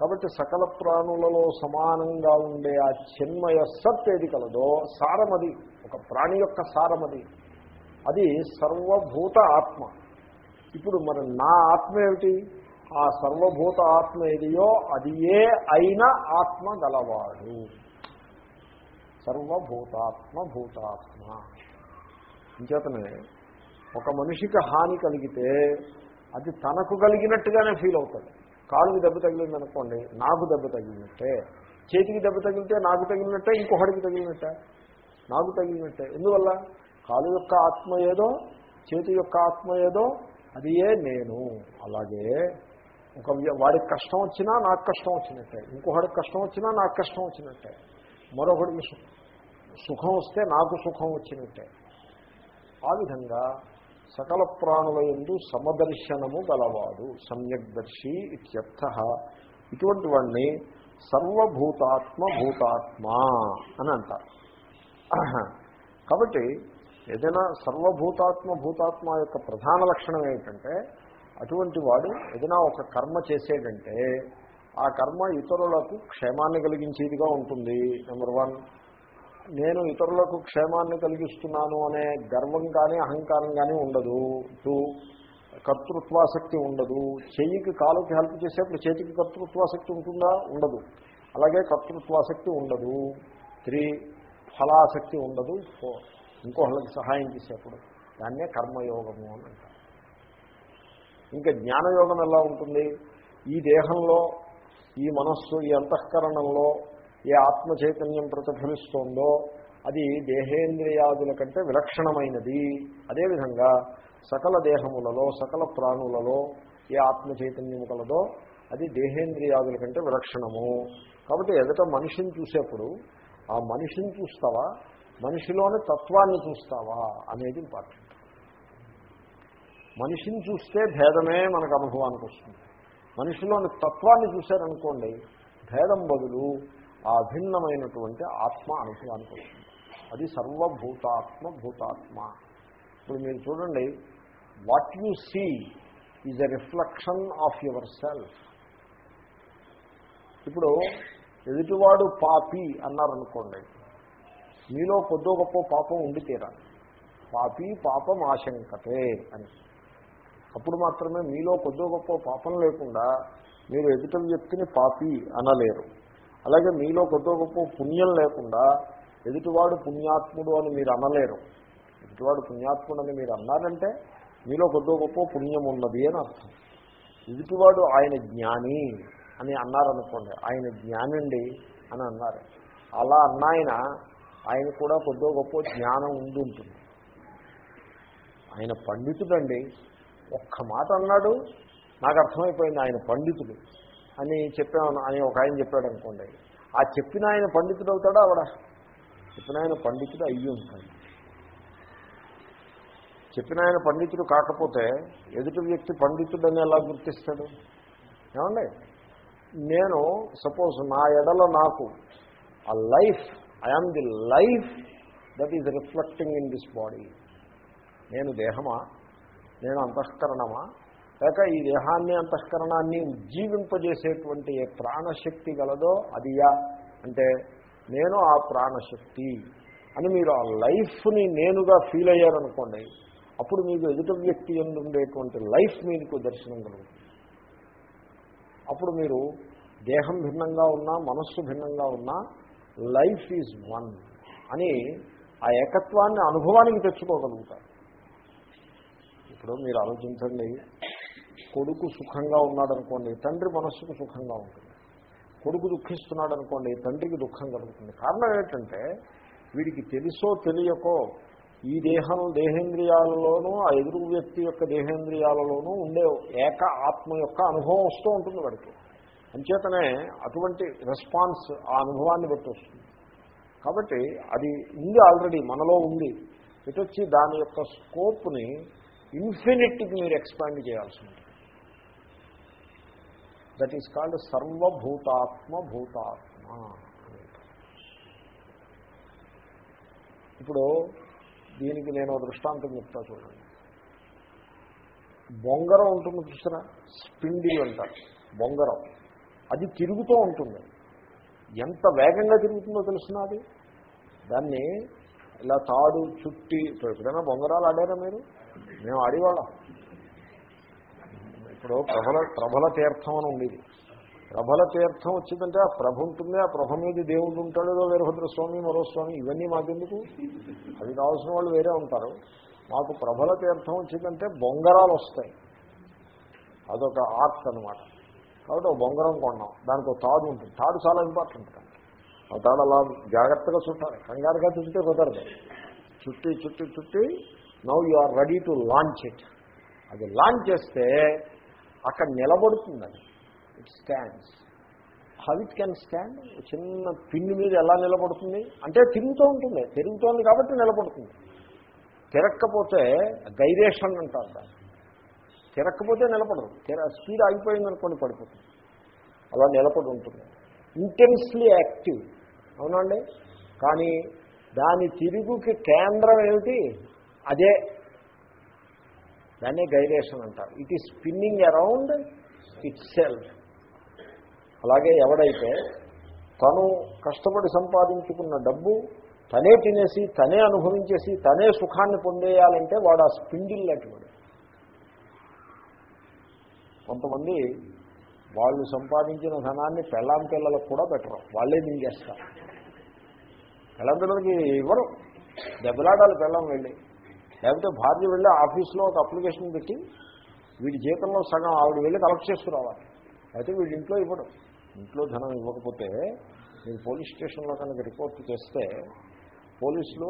కాబట్టి సకల ప్రాణులలో సమానంగా ఉండే ఆ చిన్మయ సత్ ఏది కలదో సారమది. ఒక ప్రాణి యొక్క సారమది. అది సర్వభూత ఆత్మ. ఇప్పుడు మరి నా ఆత్మ ఏమిటి? ఆ సర్వభూత ఆత్మ ఏదియో అది ఏ అయిన ఆత్మ గలవాడు. సర్వభూతాత్మ భూతాత్మ. ఇంచేతనే ఒక మనిషికి హాని కలిగితే అది తనకు కలిగినట్టుగానే ఫీల్ అవుతుంది కాలుకి దెబ్బ తగిలింది అనుకోండి నాకు దెబ్బ తగిలినట్టే. చేతికి దెబ్బ తగిలితే నాకు తగిలినట్టే ఇంకొకటికి తగిలినట్టే. నాకు తగిలినట్టే. ఎందువల్ల? కాలు యొక్క ఆత్మ ఏదో చేతి యొక్క ఆత్మ ఏదో అది ఏ నేను. అలాగే ఒక వాడికి కష్టం వచ్చినా నాకు కష్టం వచ్చినట్టే. ఇంకొకడికి కష్టం వచ్చినా నాకు కష్టం వచ్చినట్టే. మరొకడికి సుఖం వస్తే నాకు సుఖం వచ్చినట్టే. ఆ విధంగా సకల ప్రాణుల ఎందు సమదర్శనము గలవాడు సమ్యగ్దర్శి ఇత్యర్థ. ఇటువంటి వాడిని సర్వభూతాత్మ భూతాత్మ అని అంటారు. కాబట్టి ఏదైనా సర్వభూతాత్మ భూతాత్మ యొక్క ప్రధాన లక్షణం ఏమిటంటే అటువంటి వాడు ఏదైనా ఒక కర్మ చేసేటంటే ఆ కర్మ ఇతరులకు క్షేమాన్ని కలిగించేదిగా ఉంటుంది నెంబర్ వన్. నేను ఇతరులకు క్షేమాన్ని కలిగిస్తున్నాను అనే గర్వం కానీ అహంకారం కానీ ఉండదు. టూ కర్తృత్వాసక్తి ఉండదు. చెయ్యికి కాలుకి హెల్ప్ చేసేప్పుడు చేతికి కర్తృత్వాసక్తి ఉంటుందా? ఉండదు. అలాగే కర్తృత్వాసక్తి ఉండదు. త్రీ ఫలాసక్తి ఉండదు. ఫోర్. ఇంకోళ్ళకి సహాయం చేసేప్పుడు దాన్నే కర్మయోగము అని అంటారు. ఇంకా జ్ఞానయోగం ఎలా ఉంటుంది? ఈ దేహంలో ఈ మనస్సు ఈ అంతఃకరణంలో ఏ ఆత్మ చైతన్యం ప్రతిఫలిస్తోందో అది దేహేంద్రియాదుల కంటే విలక్షణమైనది. అదేవిధంగా సకల దేహములలో సకల ప్రాణులలో ఏ ఆత్మ చైతన్యము కలదో అది దేహేంద్రియాదుల కంటే విలక్షణము. కాబట్టి ఎదుట మనిషిని చూసేప్పుడు ఆ మనిషిని చూస్తావా? మనిషిలోని తత్వాన్ని చూస్తావా అనేది ఇంపార్టెంట్. మనిషిని చూస్తే భేదమే మనకు అనుభవానికి వస్తుంది. మనిషిలోని తత్వాన్ని చూశారనుకోండి భేదం బదులు ఆ అభిన్నమైనటువంటి ఆత్మ అనుభవానికి వస్తుంది. అది సర్వభూతాత్మ భూతాత్మ. ఇప్పుడు మీరు చూడండి what you see is a reflection of your self ఇప్పుడు ఎదుటివాడు పాపి అన్నారనుకోండి మీలో కొద్దో గొప్ప పాపం ఉండి తీరాలి. పాపి పాపం ఆశంకతే అని. అప్పుడు మాత్రమే మీలో కొద్దో గొప్ప పాపం లేకుండా మీరు ఎదుట వ్యక్తిని పాపి అనలేరు. అలాగే మీలో కొద్దో గొప్ప పుణ్యం లేకుండా ఎదుటివాడు పుణ్యాత్ముడు అని మీరు అనలేరు. ఎదుటివాడు పుణ్యాత్ముడు అని మీరు అన్నారంటే మీలో కొద్దో గొప్ప పుణ్యం ఉన్నది అని అర్థం. ఎదుటివాడు ఆయన జ్ఞాని అని అన్నారనుకోండి ఆయన జ్ఞానండి అని అన్నారు. అలా అన్నాయన ఆయన కూడా కొద్దో గొప్ప జ్ఞానం ఉండి ఉంటుంది. ఆయన పండితుడండి. ఒక్క మాట అన్నాడు నాకు అర్థమైపోయింది ఆయన పండితుడు అని చెప్పాను అని ఒక ఆయన చెప్పాడు అనుకోండి. ఆ చెప్పిన ఆయన పండితుడు అవుతాడా ఆవిడ? చెప్పిన ఆయన పండితుడు అయ్యి ఉంటాడు. చెప్పిన ఆయన పండితుడు కాకపోతే ఎదుటి వ్యక్తి పండితుడని ఎలా గుర్తిస్తాడు? ఏమండి? నేను సపోజ్ నా ఎడలో నాకు ఆ life I am the life that is reflecting in this body నేను దేహమా? నేను అంతఃకరణమా? లేక ఈ దేహాన్ని అంతఃకరణాన్ని ఉజ్జీవింపజేసేటువంటి ఏ ప్రాణశక్తి గలదో అదియా అంటే నేను ఆ ప్రాణశక్తి అని మీరు ఆ లైఫ్ని నేనుగా ఫీల్ అయ్యారనుకోండి అప్పుడు మీకు ఎదుట వ్యక్తి ఎందు ఉండేటువంటి లైఫ్ మీకు దర్శనం కలుగుతుంది. అప్పుడు మీరు దేహం భిన్నంగా ఉన్నా మనస్సు భిన్నంగా ఉన్నా లైఫ్ ఈజ్ వన్ అని ఆ ఏకత్వాన్ని అనుభవానికి తెచ్చుకోగలుగుతారు. ఇప్పుడు మీరు ఆలోచించండి కొడుకు సుఖంగా ఉన్నాడనుకోండి తండ్రి మనస్సుకు సుఖంగా ఉంటుంది. కొడుకు దుఃఖిస్తున్నాడు అనుకోండి తండ్రికి దుఃఖం కలుగుతుంది. కారణం ఏంటంటే వీడికి తెలుసో తెలియకో ఈ దేహం దేహేంద్రియాలలోనూ ఆ ఎదురు వ్యక్తి యొక్క దేహేంద్రియాలలోనూ ఉండే ఏక ఆత్మ యొక్క అనుభవం వస్తూ ఉంటుంది వాడికి. అంచేతనే అటువంటి రెస్పాన్స్ ఆ అనుభవాన్ని బట్టి వస్తుంది. కాబట్టి అది ఉంది ఆల్రెడీ మనలో ఉంది. ఇటు వచ్చి దాని యొక్క స్కోప్ని ఇన్ఫినిట్కి మీరు ఎక్స్పాండ్ చేయాల్సి ఉంటుంది. దట్ ఈస్ కాల్డ్ సర్వభూతాత్మ భూతాత్మ ఇప్పుడు దీనికి నేను దృష్టాంతం చెప్తా చూడండి. బొంగరం ఉంటుంది చూసారా? స్పిండి అంటారు. బొంగరం. అది తిరుగుతూ ఉంటుంది. ఎంత వేగంగా తిరుగుతుందో తెలుసిన అది? దాన్ని ఇలా తాడు చుట్టి ఇప్పుడు ఎప్పుడైనా బొంగరాలు ఆడారా మీరు? మేము ఆడేవాళ్ళం. ఇప్పుడు ప్రభల ప్రభల తీర్థం అని ఉండేది ప్రభల తీర్థం వచ్చిందంటే ఆ ప్రభ ఉంటుంది ఆ ప్రభ మీద దేవుడు ఉంటాడో వీరభద్ర స్వామి మరో స్వామి ఇవన్నీ మాకెందుకు? అవి కావాల్సిన వాళ్ళు వేరే ఉంటారు. మాకు ప్రభల తీర్థం వచ్చిందంటే బొంగరాలు వస్తాయి. అదొక ఆర్ట్ అనమాట కాబట్టి ఒక బొంగరం కొన్నాం దానికి ఒక తాడు ఉంటుంది. తాడు చాలా ఇంపార్టెంట్ ఆ తాడు అలా జాగ్రత్తగా చుట్టాలి. కంగారుగా చుట్టే కుదరదు. చుట్టి చుట్టి చుట్టి now you are ready to launch it అది లాంచ్ చేస్తే అక్కడ నిలబడుతుంది అది. It stands how it can stand చిన్న పిన్ని మీద ఎలా నిలబడుతుంది? అంటే తిరుగుతూ ఉంటుంది. తిరుగుతోంది కాబట్టి నిలబడుతుంది. తిరక్కపోతే గైరేషన్ అంటారు దాన్ని. తిరక్కపోతే నిలబడదు తిర స్పీడ్ ఆగిపోయింది అనుకోండి పడిపోతుంది అలా నిలబడి ఉంటుంది. ఇంటెన్స్లీ యాక్టివ్ అవునండి కానీ దాని తిరుగుకి కేంద్రం ఏమిటి? అదే. దాన్నే గైరేషన్ అంటారు. It is spinning around itself అలాగే ఎవడైతే తను కష్టపడి సంపాదించుకున్న డబ్బు తనే తినేసి తనే అనుభవించేసి తనే సుఖాన్ని పొందేయాలంటే వాడు ఆ స్పిండిల్ లాంటి కొంతమంది వాళ్ళు సంపాదించిన ధనాన్ని పెళ్ళాం పిల్లలకు కూడా పెట్టరు. వాళ్ళే మింగేస్తారు. పెళ్ళాం పిల్లలకి ఇవ్వరు. దెబ్బలాడాలి పెళ్ళం వెళ్ళి. లేకపోతే భార్య వెళ్ళి ఆఫీస్లో ఒక అప్లికేషన్ పెట్టి వీడి జీతంలో సగం ఆవిడ వెళ్ళి కలెక్ట్ చేసుకురావాలి అయితే వీడి ఇంట్లో ఇవ్వడం. ఇంట్లో ధనం ఇవ్వకపోతే మీరు పోలీస్ స్టేషన్లో కనుక రిపోర్ట్ చేస్తే పోలీసులు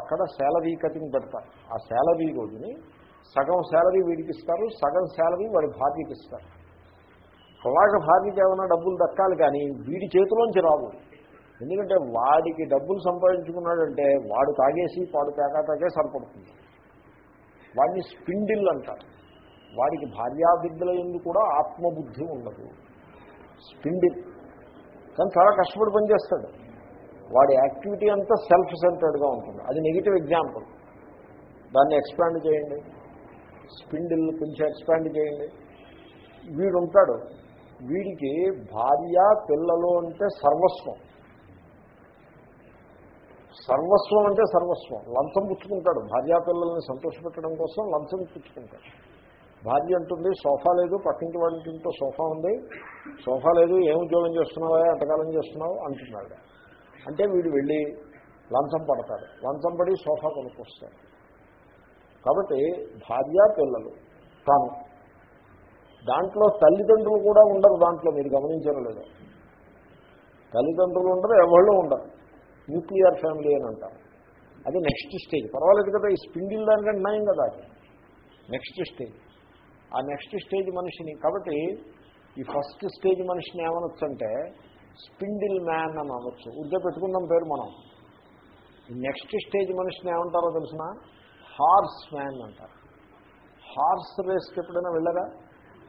అక్కడ శాలరీ కటింగ్ పెడతారు. ఆ శాలరీ రోజుని సగం శాలరీ వీడికి ఇస్తారు సగం శాలరీ వాడి భార్యకి ఇస్తారు. అలాగ భార్యకి ఏమైనా డబ్బులు దక్కాలి కానీ వీడి చేతిలోంచి రావు. ఎందుకంటే వాడికి డబ్బులు సంపాదించుకున్నాడంటే వాడు తాగేసి వాడు తాగే సరిపడుతుంది. వాడిని స్పిండిల్ అంటారు. వాడికి భార్యాబిడ్డల ఎందు కూడా ఆత్మబుద్ధి ఉండదు. స్పిండిల్. కానీ చాలా కష్టపడి పనిచేస్తాడు. వాడి యాక్టివిటీ అంతా సెల్ఫ్ సెంటర్డ్గా ఉంటుంది. అది నెగిటివ్ ఎగ్జాంపుల్. దాన్ని ఎక్స్పాండ్ చేయండి. స్పిండిల్ కొంచెం ఎక్స్పాండ్ చేయండి. వీడు ఉంటాడు వీడికి భార్య పిల్లలు అంటే సర్వస్వం. సర్వస్వం అంటే సర్వస్వం. లంచం పుచ్చుకుంటాడు. భార్యా పిల్లల్ని సంతోషపెట్టడం కోసం లంచం పుచ్చుకుంటాడు. భార్య అంటుంది సోఫా లేదు పక్కింటి వాళ్ళ సోఫా ఉంది. సోఫా లేదు ఏం ఉద్యోగం చేస్తున్నావా? ఎంతకాలం చేస్తున్నావు? అంటున్నాడు. అంటే వీడు వెళ్ళి లంచం పడతాడు. లంచం పడి సోఫా కొనుక్కొస్తాడు. కాబట్టి భార్య పిల్లలు తాను దాంట్లో తల్లిదండ్రులు కూడా ఉండరు దాంట్లో మీరు గమనించడం లేదు. తల్లిదండ్రులు ఉండరు ఎవళ్ళు ఉండరు. న్యూక్లియర్ ఫ్యామిలీ అని అంటారు. అది నెక్స్ట్ స్టేజ్. పర్వాలేదు కదా ఈ స్పిండిల్ దానికంటే నయం కదా అది. Next stage. ఆ నెక్స్ట్ స్టేజ్ మనిషిని కాబట్టి ఈ ఫస్ట్ స్టేజ్ మనిషిని ఏమనొచ్చు అంటే స్పిండిల్ మ్యాన్ అని అనొచ్చు. ఉద్యోగ పెట్టుకుందాం పేరు మనం. నెక్స్ట్ స్టేజ్ మనిషిని ఏమంటారో తెలిసిన? హార్స్ మ్యాన్ అంటారు. హార్స్ రేస్కి ఎప్పుడైనా వెళ్ళరా?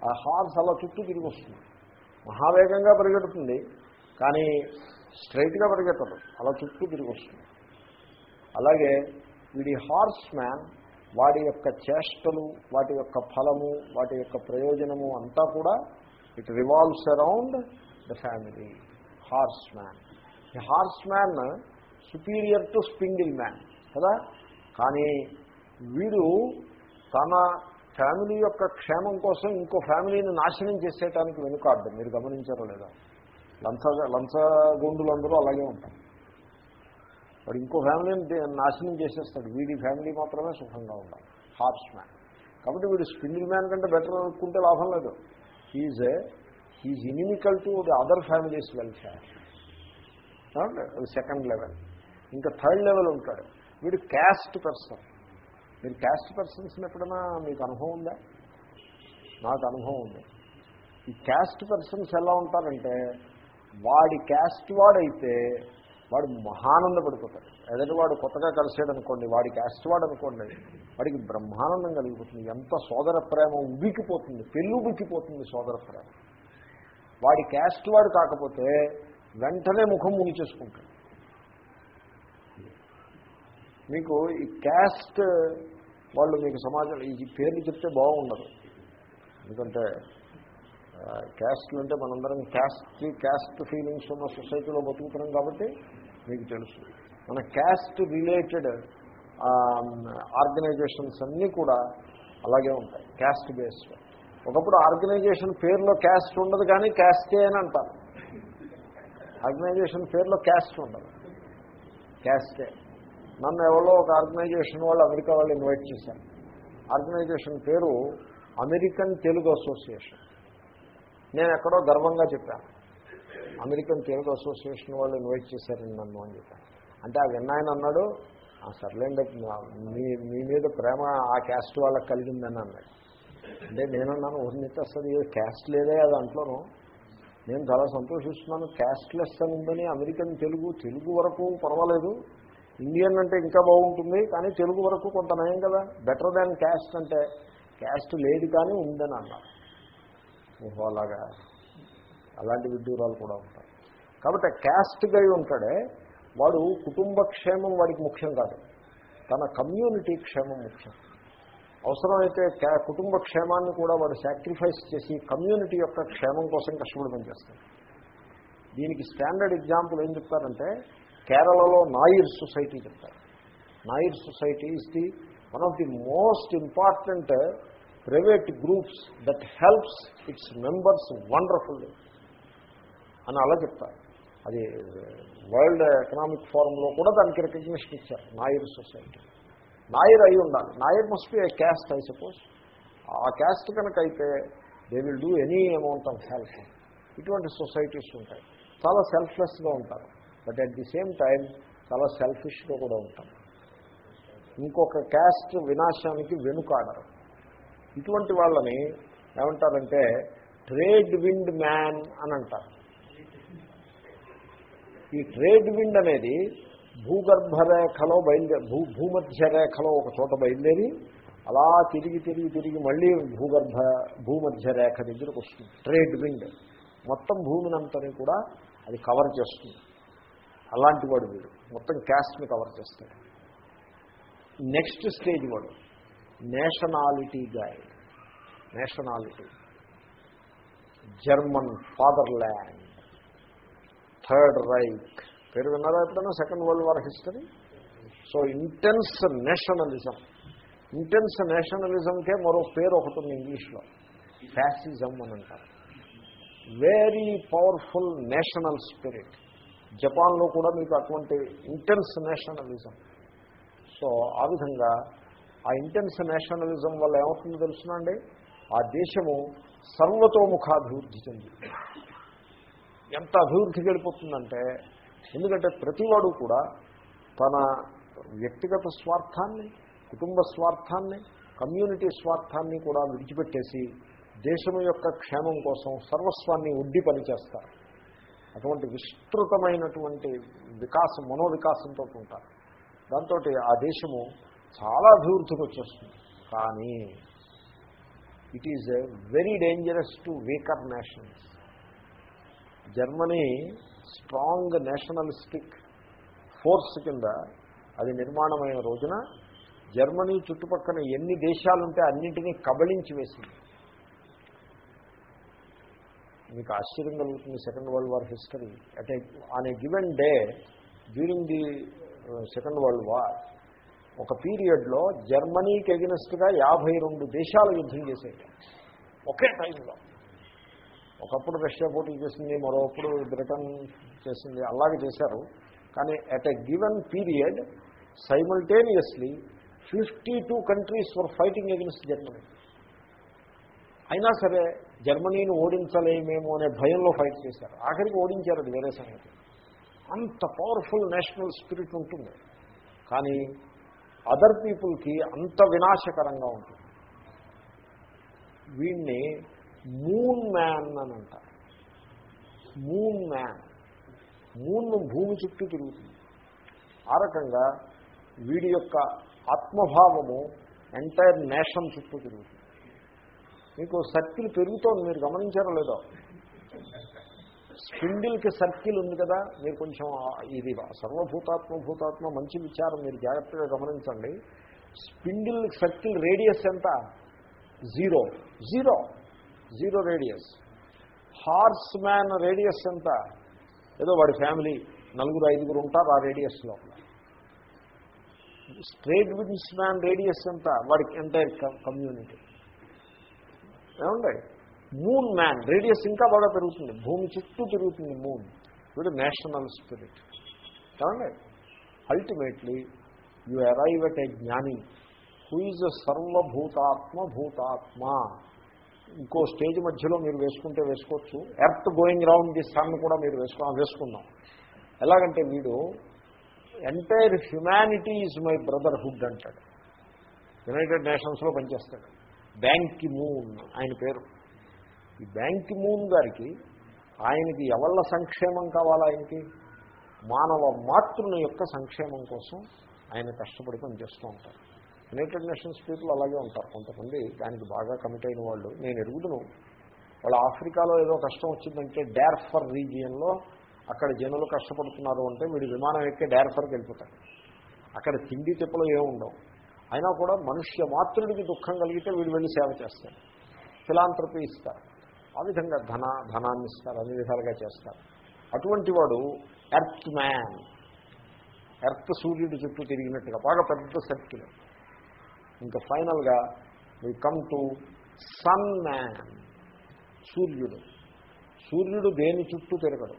ఆ హార్స్ అలా చుట్టూ తిరిగి వస్తుంది. మహావేగంగా పరిగెడుతుంది కానీ స్ట్రైట్గా పరిగెత్తదు. అలా చుట్టూ తిరిగి వస్తుంది. అలాగే వీడి హార్స్ మ్యాన్ వాడి యొక్క చేష్టలు వాటి యొక్క ఫలము వాటి యొక్క ప్రయోజనము అంతా కూడా it revolves around the family. Horse man ఈ horse man superior to spindle man కదా? కానీ వీడు తన ఫ్యామిలీ యొక్క క్షేమం కోసం ఇంకో ఫ్యామిలీని నాశనం చేసేయటానికి వెనుకాడ్డం. మీరు గమనించారో లేదా. లంచ లంచగొండులందరూ అలాగే ఉంటారు. వాడు ఇంకో ఫ్యామిలీని నాశనం చేసేస్తాడు. వీడి ఫ్యామిలీ మాత్రమే సుఖంగా ఉండాలి. Horse man. కాబట్టి వీడు స్పిండిల్ మ్యాన్ కంటే బెటర్ అనుకుంటే లాభం లేదు. He's he's inimical to the other families welfare. Second level. ఇంకా థర్డ్ లెవెల్ ఉంటాడు. వీడు క్యాస్ట్ పర్సన్. మీరు క్యాస్ట్ పర్సన్స్ని ఎప్పుడైనా మీకు అనుభవం ఉందా? నాకు అనుభవం ఉంది. ఈ క్యాస్ట్ పర్సన్స్ ఎలా ఉంటారంటే వాడి క్యాస్ట్ వాడైతే వాడు మహానంద పడిపోతాడు ఎదటి వాడు కొత్తగా కలిసాడు అనుకోండి వాడి క్యాస్ట్ వాడు అనుకోండి వాడికి బ్రహ్మానందం కలిగిపోతుంది. ఎంత సోదర ప్రేమ ఉబికిపోతుంది పెళ్ళి ఉబికిపోతుంది సోదర ప్రేమ. వాడి క్యాస్ట్ వాడు కాకపోతే వెంటనే ముఖం మునిచేసుకుంటాడు మీకు ఈ క్యాస్ట్ వాళ్ళు మీకు సమాజం ఈ పేర్లు చెప్తే బాగుండదు. ఎందుకంటే క్యాస్ట్లు అంటే మనందరం క్యాస్ట్ క్యాస్ట్ ఫీలింగ్స్ ఉన్న సొసైటీలో బతుకుతున్నాం కాబట్టి మీకు తెలుసు. మన క్యాస్ట్ రిలేటెడ్ ఆర్గనైజేషన్స్ అన్నీ కూడా అలాగే ఉంటాయి. Caste based. ఒకప్పుడు ఆర్గనైజేషన్ పేరులో క్యాస్ట్ ఉండదు కానీ క్యాస్టే అని అంటారు. ఆర్గనైజేషన్ పేరులో క్యాస్ట్ ఉండదు. క్యాస్టే. నన్ను ఎవరో ఒక ఆర్గనైజేషన్ వాళ్ళు అమెరికా వాళ్ళు ఇన్వైట్ చేశారు. ఆర్గనైజేషన్ పేరు అమెరికన్ తెలుగు అసోసియేషన్. నేను ఎక్కడో గర్వంగా చెప్పాను అమెరికన్ తెలుగు అసోసియేషన్ వాళ్ళు ఇన్వైట్ చేశారండి నన్ను అని చెప్పాను అంటే ఆ విన్నాయన అన్నాడు సర్లేండి మీ మీ మీద ప్రేమ ఆ క్యాస్ట్ వాళ్ళకి కలిగిందని అన్నాడు. అంటే నేనన్నాను ఊరినితే అసలు ఏ క్యాస్ట్ లేదే అది అంట్లోనూ నేను చాలా సంతోషిస్తున్నాను క్యాస్ట్లెస్ అని ఉందని అమెరికన్ తెలుగు తెలుగు వరకు పర్వాలేదు. ఇండియన్ అంటే ఇంకా బాగుంటుంది కానీ తెలుగు వరకు కొంత నయం కదా. బెటర్ దాన్ క్యాస్ట్ అంటే క్యాస్ట్ లేదు కానీ ఉందని అన్నారు. ఓహో అలాగా. అలాంటి విడ్డూరాలు కూడా ఉంటాయి. కాబట్టి క్యాస్ట్ గై ఉంటాడే వాడు కుటుంబ క్షేమం వాడికి ముఖ్యం కాదు. తన కమ్యూనిటీ క్షేమం ముఖ్యం. అవసరమైతే కుటుంబ క్షేమాన్ని కూడా వాడు సాక్రిఫైస్ చేసి కమ్యూనిటీ యొక్క క్షేమం కోసం కష్టపడి పనిచేస్తాడు. దీనికి స్టాండర్డ్ ఎగ్జాంపుల్ ఏం చెప్తారంటే కేరళలో నాయిర్ సొసైటీ చెప్తారు. Nair society is the one of the most important private groups that helps its members wonderfully అని అలా చెప్తారు. అది వరల్డ్ ఎకనామిక్ ఫోరంలో కూడా దానికి రికగ్నిషన్ ఇచ్చారు నాయర్ సొసైటీ. నాయర్ అయి ఉండాలి. Nair must be a caste I suppose ఆ క్యాస్ట్ కనుక అయితే they will do any amount of help ఇటువంటి సొసైటీస్ ఉంటాయి. చాలా సెల్ఫ్లెస్గా ఉంటారు. But at the same time చాలా సెల్ఫిష్గా కూడా ఉంటాం. ఇంకొక క్యాస్ట్ వినాశానికి వెనుకాడరు. ఇటువంటి వాళ్ళని ఏమంటారంటే ట్రేడ్ విండ్ మ్యాన్ అని అంటారు. ఈ ట్రేడ్ విండ్ అనేది భూగర్భ రేఖలో బయలుదేరి భూ భూమధ్య రేఖలో ఒక చోట బయలుదేరి అలా తిరిగి తిరిగి తిరిగి మళ్ళీ భూగర్భ భూమధ్య రేఖ దగ్గరకు వస్తుంది. ట్రేడ్ విండ్ మొత్తం భూమినంతని కూడా అది కవర్ చేస్తుంది. అలాంటి వాడు వీడు. మొత్తం క్యాస్ట్ని కవర్ చేస్తాడు. నెక్స్ట్ స్టేజ్ వాడు. Nationality guide nationality German fatherland third Reich పేరు విన్నారా ఎప్పుడైనా? Second world war history so intense nationalism intense నేషనలిజంకే మరో పేరు ఒకటి ఉంది ఇంగ్లీష్లో. ఫ్యాసిజం అని అంటారు. వెరీ పవర్ఫుల్ నేషనల్ స్పిరిట్ జపాన్లో కూడా మీకు అటువంటి ఇంటెన్స్ నేషనలిజం సో ఆ విధంగా ఆ ఇంటెన్స్ నేషనలిజం వల్ల ఏమవుతుందో తెలుసునండి ఆ దేశము సర్వతోముఖాభివృద్ధి చెంది. ఎంత అభివృద్ధికి వెళ్ళిపోతుందంటే ఎందుకంటే ప్రతివాడు కూడా తన వ్యక్తిగత స్వార్థాన్ని కుటుంబ స్వార్థాన్ని కమ్యూనిటీ స్వార్థాన్ని కూడా విడిచిపెట్టేసి దేశం యొక్క క్షేమం కోసం సర్వస్వాన్ని ఉడ్డి పనిచేస్తారు. అటువంటి విస్తృతమైనటువంటి వికాసం మనోవికాసంతో ఉంటారు. దాంతో ఆ దేశము చాలా అభివృద్ధికి వచ్చేస్తుంది. కానీ it is very dangerous to weaker nations Germany strong nationalistic force కింద అది నిర్మాణమైన రోజున జర్మనీ చుట్టుపక్కల ఎన్ని దేశాలుంటే అన్నింటినీ కబళించి వేసింది. మీకు ఆశ్చర్యం కలుగుతుంది second world war history. At on a given day during the uh, second world war ఒక పీరియడ్లో జర్మనీకి ఎగినెస్ట్గా యాభై రెండు దేశాలు యుద్ధం చేసేవి ఒకే టైంలో. ఒకప్పుడు రష్యా పోటీ చేసింది మరోప్పుడు బ్రిటన్ చేసింది అలాగే చేశారు. కానీ at a given period simultaneously fifty two countries for fighting against Germany అయినా సరే జర్మనీని ఓడించలేమేమో అనే భయంలో ఫైట్ చేశారు. ఆఖరికి ఓడించారు అది వేరే సంగతి. అంత పవర్ఫుల్ నేషనల్ స్పిరిట్ ఉంటుంది. కానీ అదర్ పీపుల్కి అంత వినాశకరంగా ఉంటుంది. వీడిని మూన్ మ్యాన్ అని అంటారు. మూన్ మ్యాన్ మూన్ భూమి చుట్టూ తిరుగుతుంది. ఆ రకంగా వీడి యొక్క ఆత్మభావము ఎంటైర్ నేషన్ చుట్టూ తిరుగుతుంది. మీకు సర్కిల్ పెరుగుతోంది మీరు గమనించారో లేదో? స్పిండిల్కి సర్కిల్ ఉంది కదా మీరు కొంచెం ఇది సర్వభూతాత్మ భూతాత్మ మంచి విచారం మీరు జాగ్రత్తగా గమనించండి. స్పిండిల్ సర్కిల్ రేడియస్ ఎంత? Zero. Zero. Zero radius. Horse man radius ఎంత? ఏదో వాడి ఫ్యామిలీ నలుగురు ఐదుగురు ఉంటారు ఆ రేడియస్ లోపల. స్ట్రేట్ విన్స్ మ్యాన్ రేడియస్ ఎంత? వాడికి ఎంటైర్ కమ్యూనిటీ. ఏమండి? మూన్ మ్యాన్ రేడియస్ ఇంకా బాగా పెరుగుతుంది. భూమి చుట్టూ తిరుగుతుంది మూన్ వీడు నేషనల్ స్పిరిట్ ఏమండి? Ultimately you arrive at a జ్ఞాని హూ ఈజ్ సర్వభూతాత్మ భూతాత్మ ఇంకో స్టేజ్ మధ్యలో మీరు వేసుకుంటే వేసుకోవచ్చు. Earth going round the sun కూడా మీరు వేసుకో వేసుకుందాం. ఎలాగంటే వీడు entire humanity is my brotherhood అంటాడు. యునైటెడ్ నేషన్స్లో పనిచేస్తాడు. బ్యాంకి మూన్ ఆయన పేరు. ఈ బ్యాంకి మూన్ గారికి ఆయనకి ఎవళ్ళ సంక్షేమం కావాలి ఆయనకి? మానవ మాతృని యొక్క సంక్షేమం కోసం ఆయన కష్టపడి పనిచేస్తూ ఉంటారు. యునైటెడ్ నేషన్స్ పీపుల్ అలాగే ఉంటారు. కొంతమంది దానికి బాగా కమిట్ అయిన వాళ్ళు. నేను ఎరుగుదును. వాళ్ళు ఆఫ్రికాలో ఏదో కష్టం వచ్చిందంటే డార్ఫర్ రీజియన్లో అక్కడ జనులు కష్టపడుతున్నారు అంటే వీడు విమానం ఎక్కి డార్ఫర్కి వెళ్ళిపోతారు అక్కడ తిండి తిప్పలు ఏముండవు. అయినా కూడా మనుష్య మాతృడికి దుఃఖం కలిగితే వీడు వెళ్ళి సేవ చేస్తారు ఫిలాంథ్రపీ ఇస్తారు. ఆ విధంగా ధన ధనాన్ని ఇస్తారు అన్ని విధాలుగా చేస్తారు. అటువంటి వాడు ఎర్త్ మ్యాన్. ఎర్త్ సూర్యుడి చుట్టూ తిరిగినట్టుగా బాగా పెద్ద సర్కిల్. ఇంకా ఫైనల్గా we come to sun man సూర్యుడు. సూర్యుడు దేని చుట్టూ తిరగడు.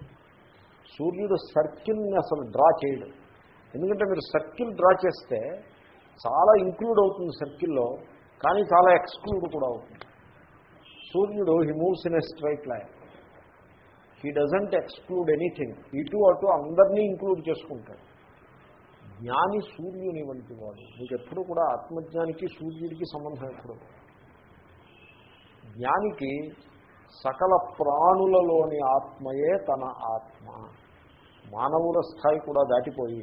సూర్యుడు సర్కిల్ని అసలు డ్రా చేయడు. ఎందుకంటే మీరు సర్కిల్ డ్రా చేస్తే చాలా ఇంక్లూడ్ అవుతుంది సర్కిల్లో కానీ చాలా ఎక్స్క్లూడ్ కూడా అవుతుంది. సూర్యుడు he moves in a straight line he doesn't exclude anything ఇటు అటు అందరినీ ఇంక్లూడ్ చేసుకుంటాడు. జ్ఞాని సూర్యుని వంటి వాడు. మీకు ఎప్పుడు కూడా ఆత్మజ్ఞానికి సూర్యుడికి సంబంధం ఎప్పుడు? జ్ఞానికి సకల ప్రాణులలోని ఆత్మయే తన ఆత్మ. మానవుల స్థాయి కూడా దాటిపోయి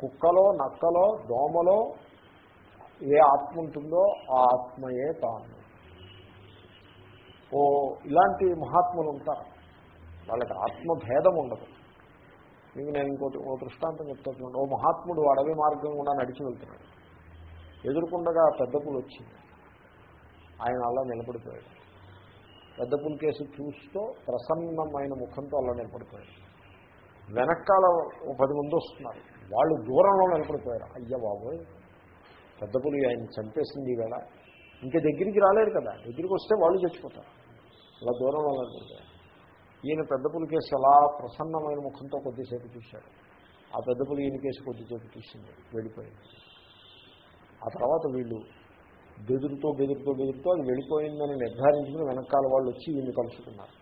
కుక్కలో నక్కలో దోమలో ఏ ఆత్మ ఉంటుందో ఆ ఆత్మయే తాను. ఓ ఇలాంటి మహాత్ములు ఉంటారు. వాళ్ళకి ఆత్మభేదం ఉండదు. మీకు నేను ఇంకోటి ఓ దృష్టాంతం చెప్తాను ఓ మహాత్ముడు అడవి మార్గం కూడా నడిచి వెళ్తున్నాడు. ఎదుర్కొండగా పెద్ద పులు వచ్చింది. ఆయన అలా నిలబడిపోయాడు. పెద్ద పులి కేసు చూస్తూ ప్రసన్నమైన ముఖంతో అలా నిలబడిపోయాడు. వెనకాల ఓ పది మంది వస్తున్నారు. వాళ్ళు దూరంలో నిలబడిపోయారు. అయ్య బాబోయ్. పెద్ద పులి ఆయన చంపేసింది ఈవేళ ఇంకా దగ్గరికి రాలేరు కదా. దగ్గరికి వస్తే వాళ్ళు చచ్చిపోతారు. అలా దూరం నిలబడిపోయారు ఈయన పెద్ద పులి కేసు అలా ప్రసన్నమైన ముఖంతో కొద్దిసేపు చూశాడు. ఆ పెద్ద పులి ఈయన కేసు కొద్దిసేపు చూసింది. వెళ్ళిపోయింది. ఆ తర్వాత వీళ్ళు బెదురుతో బెదురుతో బెదురుతో అది వెళ్ళిపోయిందని నిర్ధారించుకుని వెనకాల వాళ్ళు వచ్చి వీళ్ళు కలుసుకున్నారు.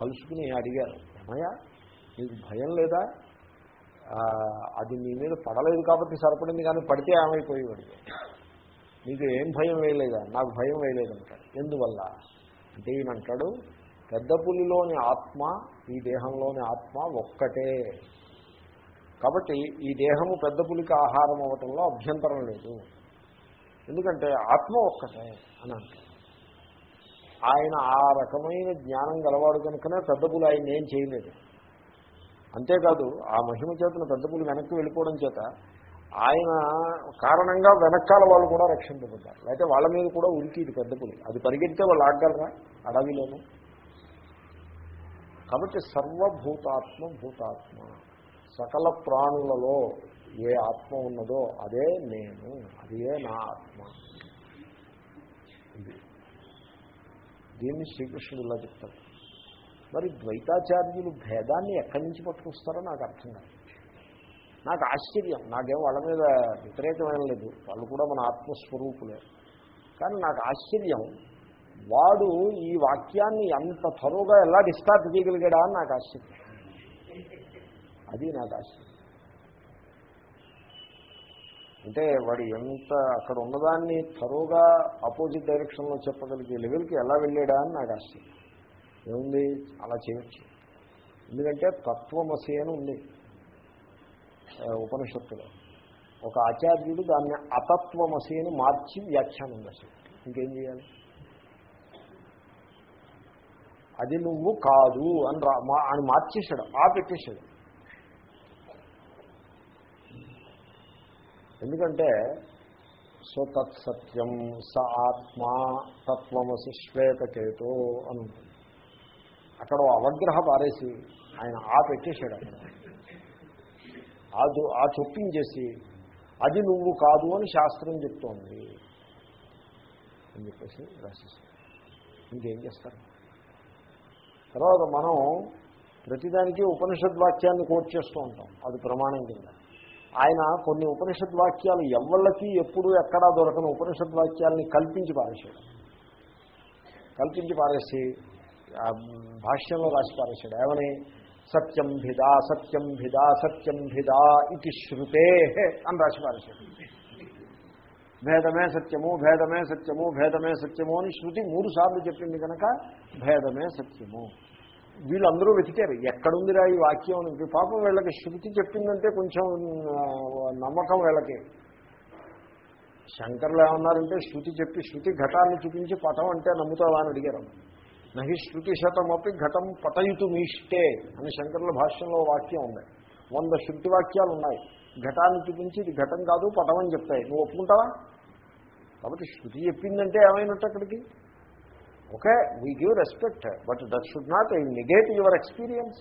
కలుసుకుని అడిగారు ఏమయ్యా నీకు భయం లేదా? అది నీ మీద పడలేదు కాబట్టి సరిపడింది కానీ పడితే ఏమైపోయేవాడు? నీకు ఏం భయం వేయలేదా? నాకు భయం వేయలేదంటాడు ఎందువల్ల? అంటే ఈయనంటాడు పెద్ద పులిలోని ఆత్మ ఈ దేహంలోని ఆత్మ ఒక్కటే. కాబట్టి ఈ దేహము పెద్ద పులికి ఆహారం అవ్వటంలో అభ్యంతరం లేదు. ఎందుకంటే ఆత్మ ఒక్కటే అని అంటారు ఆయన ఆ రకమైన జ్ఞానం గలవాడు కనుకనే పెద్ద పులి ఆయన ఏం చేయలేదు. అంతేకాదు ఆ మహిమ చేతన పెద్ద పులి వెనక్కి వెళ్ళిపోవడం చేత ఆయన కారణంగా వెనకాల వాళ్ళు కూడా రక్షింపబడ్డారు. అయితే వాళ్ళ మీద కూడా ఉరికిది పెద్ద పులి. అది పరిగెడితే వాళ్ళు ఆగలరా అడవిలోను కాబట్టి సర్వభూతాత్మ భూతాత్మ. సకల ప్రాణులలో ఏ ఆత్మ ఉన్నదో అదే నేను అదే నా ఆత్మ. దీన్ని శ్రీకృష్ణుడు ఇలా చెప్తాడు. మరి ద్వైతాచార్యులు భేదాన్ని ఎక్కడి నుంచి పట్టుకొస్తారో నాకు అర్థం కాదు. నాకు ఆశ్చర్యం. నాకేం వాళ్ళ మీద వ్యతిరేకమైన లేదు. వాళ్ళు కూడా మన ఆత్మస్వరూపులే. కానీ నాకు ఆశ్చర్యం. వాడు ఈ వాక్యాన్ని ఎంత తరువుగా ఎలా డిస్టార్ట్ చేయగలిగాడా అని నాకు ఆశ్చర్యం. అది నాకు ఆశ్చర్యం. అంటే వాడు ఎంత అక్కడ ఉన్నదాన్ని తరువుగా అపోజిట్ డైరెక్షన్లో చెప్పగలిగే లెవెల్కి ఎలా వెళ్ళాడా అని నాకు ఆశ్చర్యం. ఏముంది? అలా చేయొచ్చు. ఎందుకంటే తత్వమసి అని ఉంది. ఉపనిషత్తులో. ఒక ఆచార్యుడు దాన్ని అతత్వమసి అని మార్చి వ్యాఖ్యానం చేశాడు. ఇంకేం చేయాలి? అది నువ్వు కాదు అని రా మా- అని మార్చేశాడు ఆ పెట్టేశాడు. ఎందుకంటే సో తత్సత్యం స ఆత్మా తత్వమసి శ్వేతకేతో అని ఉంటుంది అక్కడ అవగ్రహ పారేసి ఆయన ఆ పెట్టేశాడు అక్కడ. ఆ ఆ చొప్పించేసి అది నువ్వు కాదు అని శాస్త్రం చెప్తోంది అని చెప్పేసి రాసేసాడు ఇంకేం చేస్తారు? తర్వాత మనం ప్రతిదానికి ఉపనిషద్ వాక్యాన్ని కోట్ చేస్తూ ఉంటాం. అది ప్రమాణం కింద. ఆయన కొన్ని ఉపనిషద్ వాక్యాలు ఎవళ్ళకి ఎప్పుడు ఎక్కడా దొరకని ఉపనిషద్ వాక్యాల్ని కల్పించి పారేశాడు. కల్పించి పారేసి భాష్యంలో రాసి పారేశాడు ఏమని? సత్యం భిదా సత్యం భిదా సత్యం భిదా ఇది శృతే అని రాసి పారేశాడు భేదమే సత్యము భేదమే సత్యము భేదమే సత్యము అని శృతి మూడు సార్లు చెప్పింది కనుక భేదమే సత్యము. వీళ్ళందరూ వెతికారు. ఎక్కడుందిరా ఈ వాక్యం అని. పాపం వీళ్ళకి శృతి చెప్పిందంటే కొంచెం నమ్మకం వీళ్ళకి. శంకర్లు ఏమన్నారంటే శృతి చెప్పి శృతి ఘటాన్ని చూపించి పటం అంటే నమ్ముతావా అని అడిగారు నహి శృతి శతమపి ఘటం పటయుతు మీష్టే అని శంకర్ల భాష్యంలో వాక్యం ఉంది. వంద శృతి వాక్యాలు ఉన్నాయి. ఘటాన్ని చూపించి ఇది ఘటం కాదు పటం అని చెప్తాయి. నువ్వు ఒప్పుకుంటావా? కాబట్టి శృతి చెప్పిందంటే ఏమైనట్టు అక్కడికి? Okay we give respect but that should not negate your experience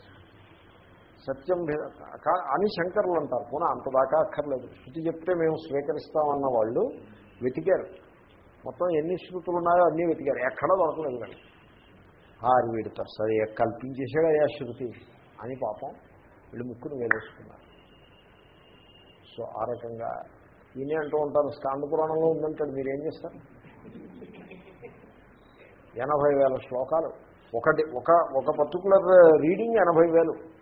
సత్యం అని శంకర్లు అంటారు. పోనా అంతదాకా అక్కర్లేదు. శృతి చెప్తే మేము స్వీకరిస్తామన్న వాళ్ళు వెతికారు. మొత్తం ఎన్ని శృతులు ఉన్నాయో అన్నీ వెతికారు. ఎక్కడ దొరకలేదు కానీ ఆరు వీడితో సరే కల్పించేసాడు అయ్యా శృతి? అని పాపం వీళ్ళు ముక్కును వేలేసుకున్నారు. సో ఆ రకంగా ఈయనే అంటూ ఉంటారు స్కాంద పురాణంలో ఉందంటాడు మీరేం చేస్తారు? ఎనభై వేల శ్లోకాలు. ఒకటి ఒక ఒక పర్టికులర్ రీడింగ్ ఎనభై వేలు.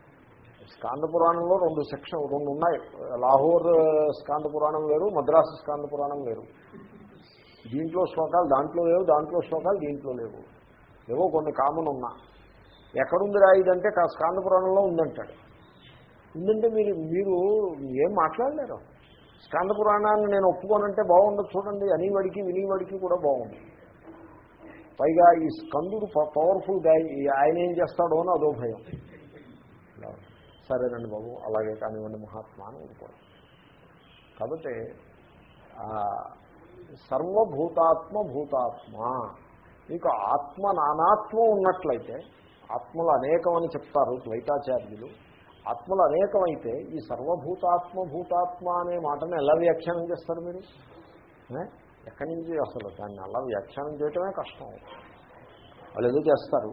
స్కాంద పురాణంలో రెండు సెక్షన్ రెండు ఉన్నాయి. లాహోర్ స్కాంద పురాణం వేరు మద్రాసు స్కాంద పురాణం వేరు. దీంట్లో శ్లోకాలు దాంట్లో లేవు దాంట్లో శ్లోకాలు దీంట్లో లేవు. ఏవో కొన్ని కామన్ ఉన్నా. ఎక్కడుంది రాయిదంటే కా స్కాంద పురాణంలో ఉందంటాడు. ఉందంటే మీరు మీరు ఏం మాట్లాడలేరు. స్కాంద పురాణాన్ని నేను ఒప్పుకోనంటే బాగుండదు చూడండి. అనేవాడికి వినేవాడికి కూడా బాగుంది పైగా ఈ స్కందుడు పవర్ఫుల్ ఆయన ఏం చేస్తాడో అని అదో భయం. సరేనండి బాబు అలాగే కానివ్వండి మహాత్మా అని అనుకోవడం కాబట్టి సర్వభూతాత్మ భూతాత్మ మీకు ఆత్మ నానాత్వం ఉన్నట్లయితే ఆత్మలు అనేకం అని చెప్తారు ద్వైతాచార్యులు ఆత్మలు అనేకమైతే ఈ సర్వభూతాత్మ భూతాత్మ అనే మాటను ఎలా వ్యాఖ్యానం చేస్తారు మీరు? ఎక్కడి నుంచి అసలు దాన్ని అలా వ్యాఖ్యానం చేయటమే కష్టం. వాళ్ళు ఏదో చేస్తారు?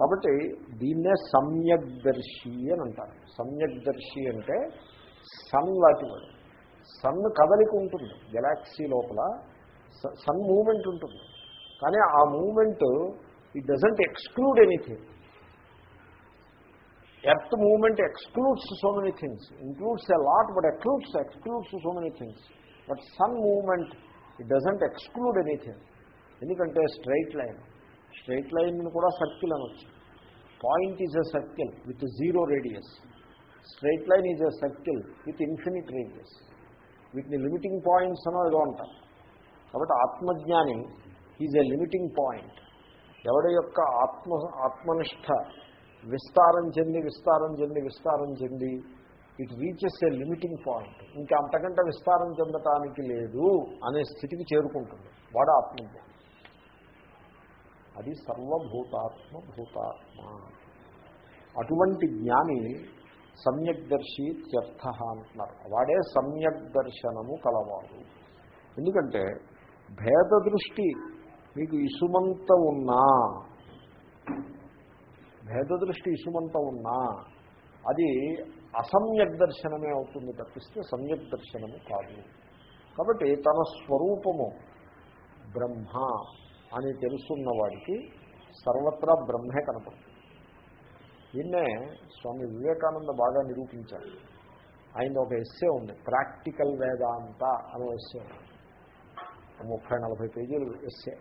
కాబట్టి దీన్నే సమ్యక్ దర్శి అని అంటారు. సమ్యక్ దర్శి అంటే సన్ లాంటి వాడు. సన్ కదలిక ఉంటుంది గెలాక్సీ లోపల. స- సన్ మూమెంట్ ఉంటుంది. కానీ ఆ moment it doesn't exclude anything earth moment excludes so many things includes a lot but excludes excludes so many things but sun moment it doesn't exclude anything ఎందుకంటే straight line straight line కూడా circle అనొచ్చు. Point is a circle with zero radius straight line is a circle with infinite radius వీటిని limiting points అనో ఏదో అంటారు. కాబట్టి ఆత్మజ్ఞాని is a limiting point. ఎవడి యొక్క ఆత్మ ఆత్మనిష్ట విస్తారం చెంది విస్తారం చెంది విస్తారం చెంది it reaches a limiting point ఇంకా అంతకంటే విస్తారం చెందటానికి లేదు అనే స్థితికి చేరుకుంటుంది. వాడు ఆత్మజ్ఞానం. అది సర్వభూతాత్మ భూతాత్మ అటువంటి జ్ఞాని సమ్యక్ దర్శి త్యర్థ అంటున్నారు. వాడే సమ్యక్ దర్శనము కలవాడు. ఎందుకంటే భేద దృష్టి మీకు ఇసుమంత ఉన్నా భేద దృష్టి ఇసుమంత ఉన్నా అది అసమ్యక్ దర్శనమే అవుతుంది తప్పిస్తే సమ్యక్ దర్శనము కాదు. కాబట్టి తన స్వరూపము బ్రహ్మ అని తెలుసున్న వాడికి సర్వత్రా బ్రహ్మే కనపడుతుంది. దీన్నే స్వామి వివేకానంద బాగా నిరూపించాడు ఆయన ఒక ఎస్సే ఉంది ప్రాక్టికల్ వేదాంత అనే ఎస్సే. ఉంది ముప్పై నలభై పేజీలు ఎస్సే.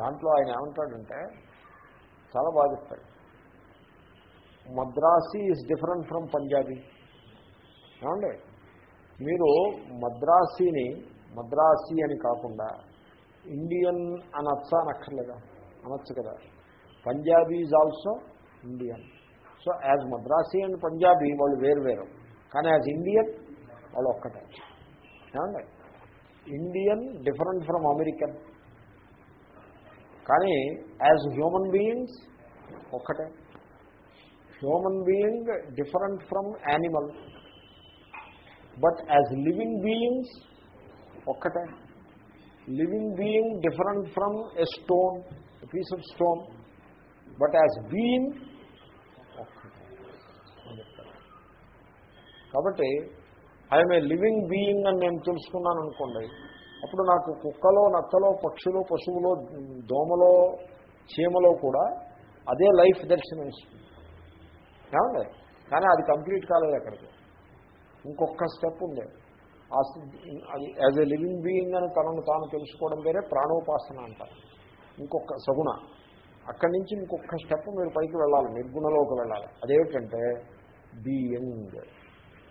దాంట్లో ఆయన ఏమంటాడంటే చాలా బాగా చెప్తాడు. Madrasi is different from Punjabi. ఏమండి? మీరు మద్రాసీని మద్రాసీ అని కాకుండా ఇండియన్ అనొచ్చా అనక్కర్లేదా అనొచ్చు కదా. Punjabi is also Indian. So as Madrasi and Punjabi వాళ్ళు వేరు వేరు. కానీ యాజ్ ఇండియన్ వాళ్ళు ఒక్కటే. ఏమండి? ఇండియన్ డిఫరెంట్ ఫ్రమ్ అమెరికన్ కానీ యాజ్ హ్యూమన్ బీయింగ్స్ ఒక్కటే. Human being different from animal but as living beings ఒక్కటే. Living being different from a stone piece of stone but as being కాబట్టి I am a living being అని నేను తెలుసుకున్నాను అనుకోండి అప్పుడు నాకు కుక్కలో నక్కలో పక్షులు పశువులో దోమలో చీమలో కూడా అదే లైఫ్ దర్శనం ఇస్తుంది ఏమండి? కానీ అది కంప్లీట్ కాలేదు అక్కడికి. ఇంకొక స్టెప్ ఉంది. ఆ యాజ్ ఎ లివింగ్ బీయింగ్ అని తనను తాను తెలుసుకోవడం వేరే ప్రాణోపాసన అంటారు. ఇంకొక సగుణ. అక్కడి నుంచి ఇంకొక స్టెప్ మీరు పైకి వెళ్ళాలి నిర్గుణలోకి వెళ్ళాలి. అదేమిటంటే బీయింగ్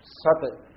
సత్.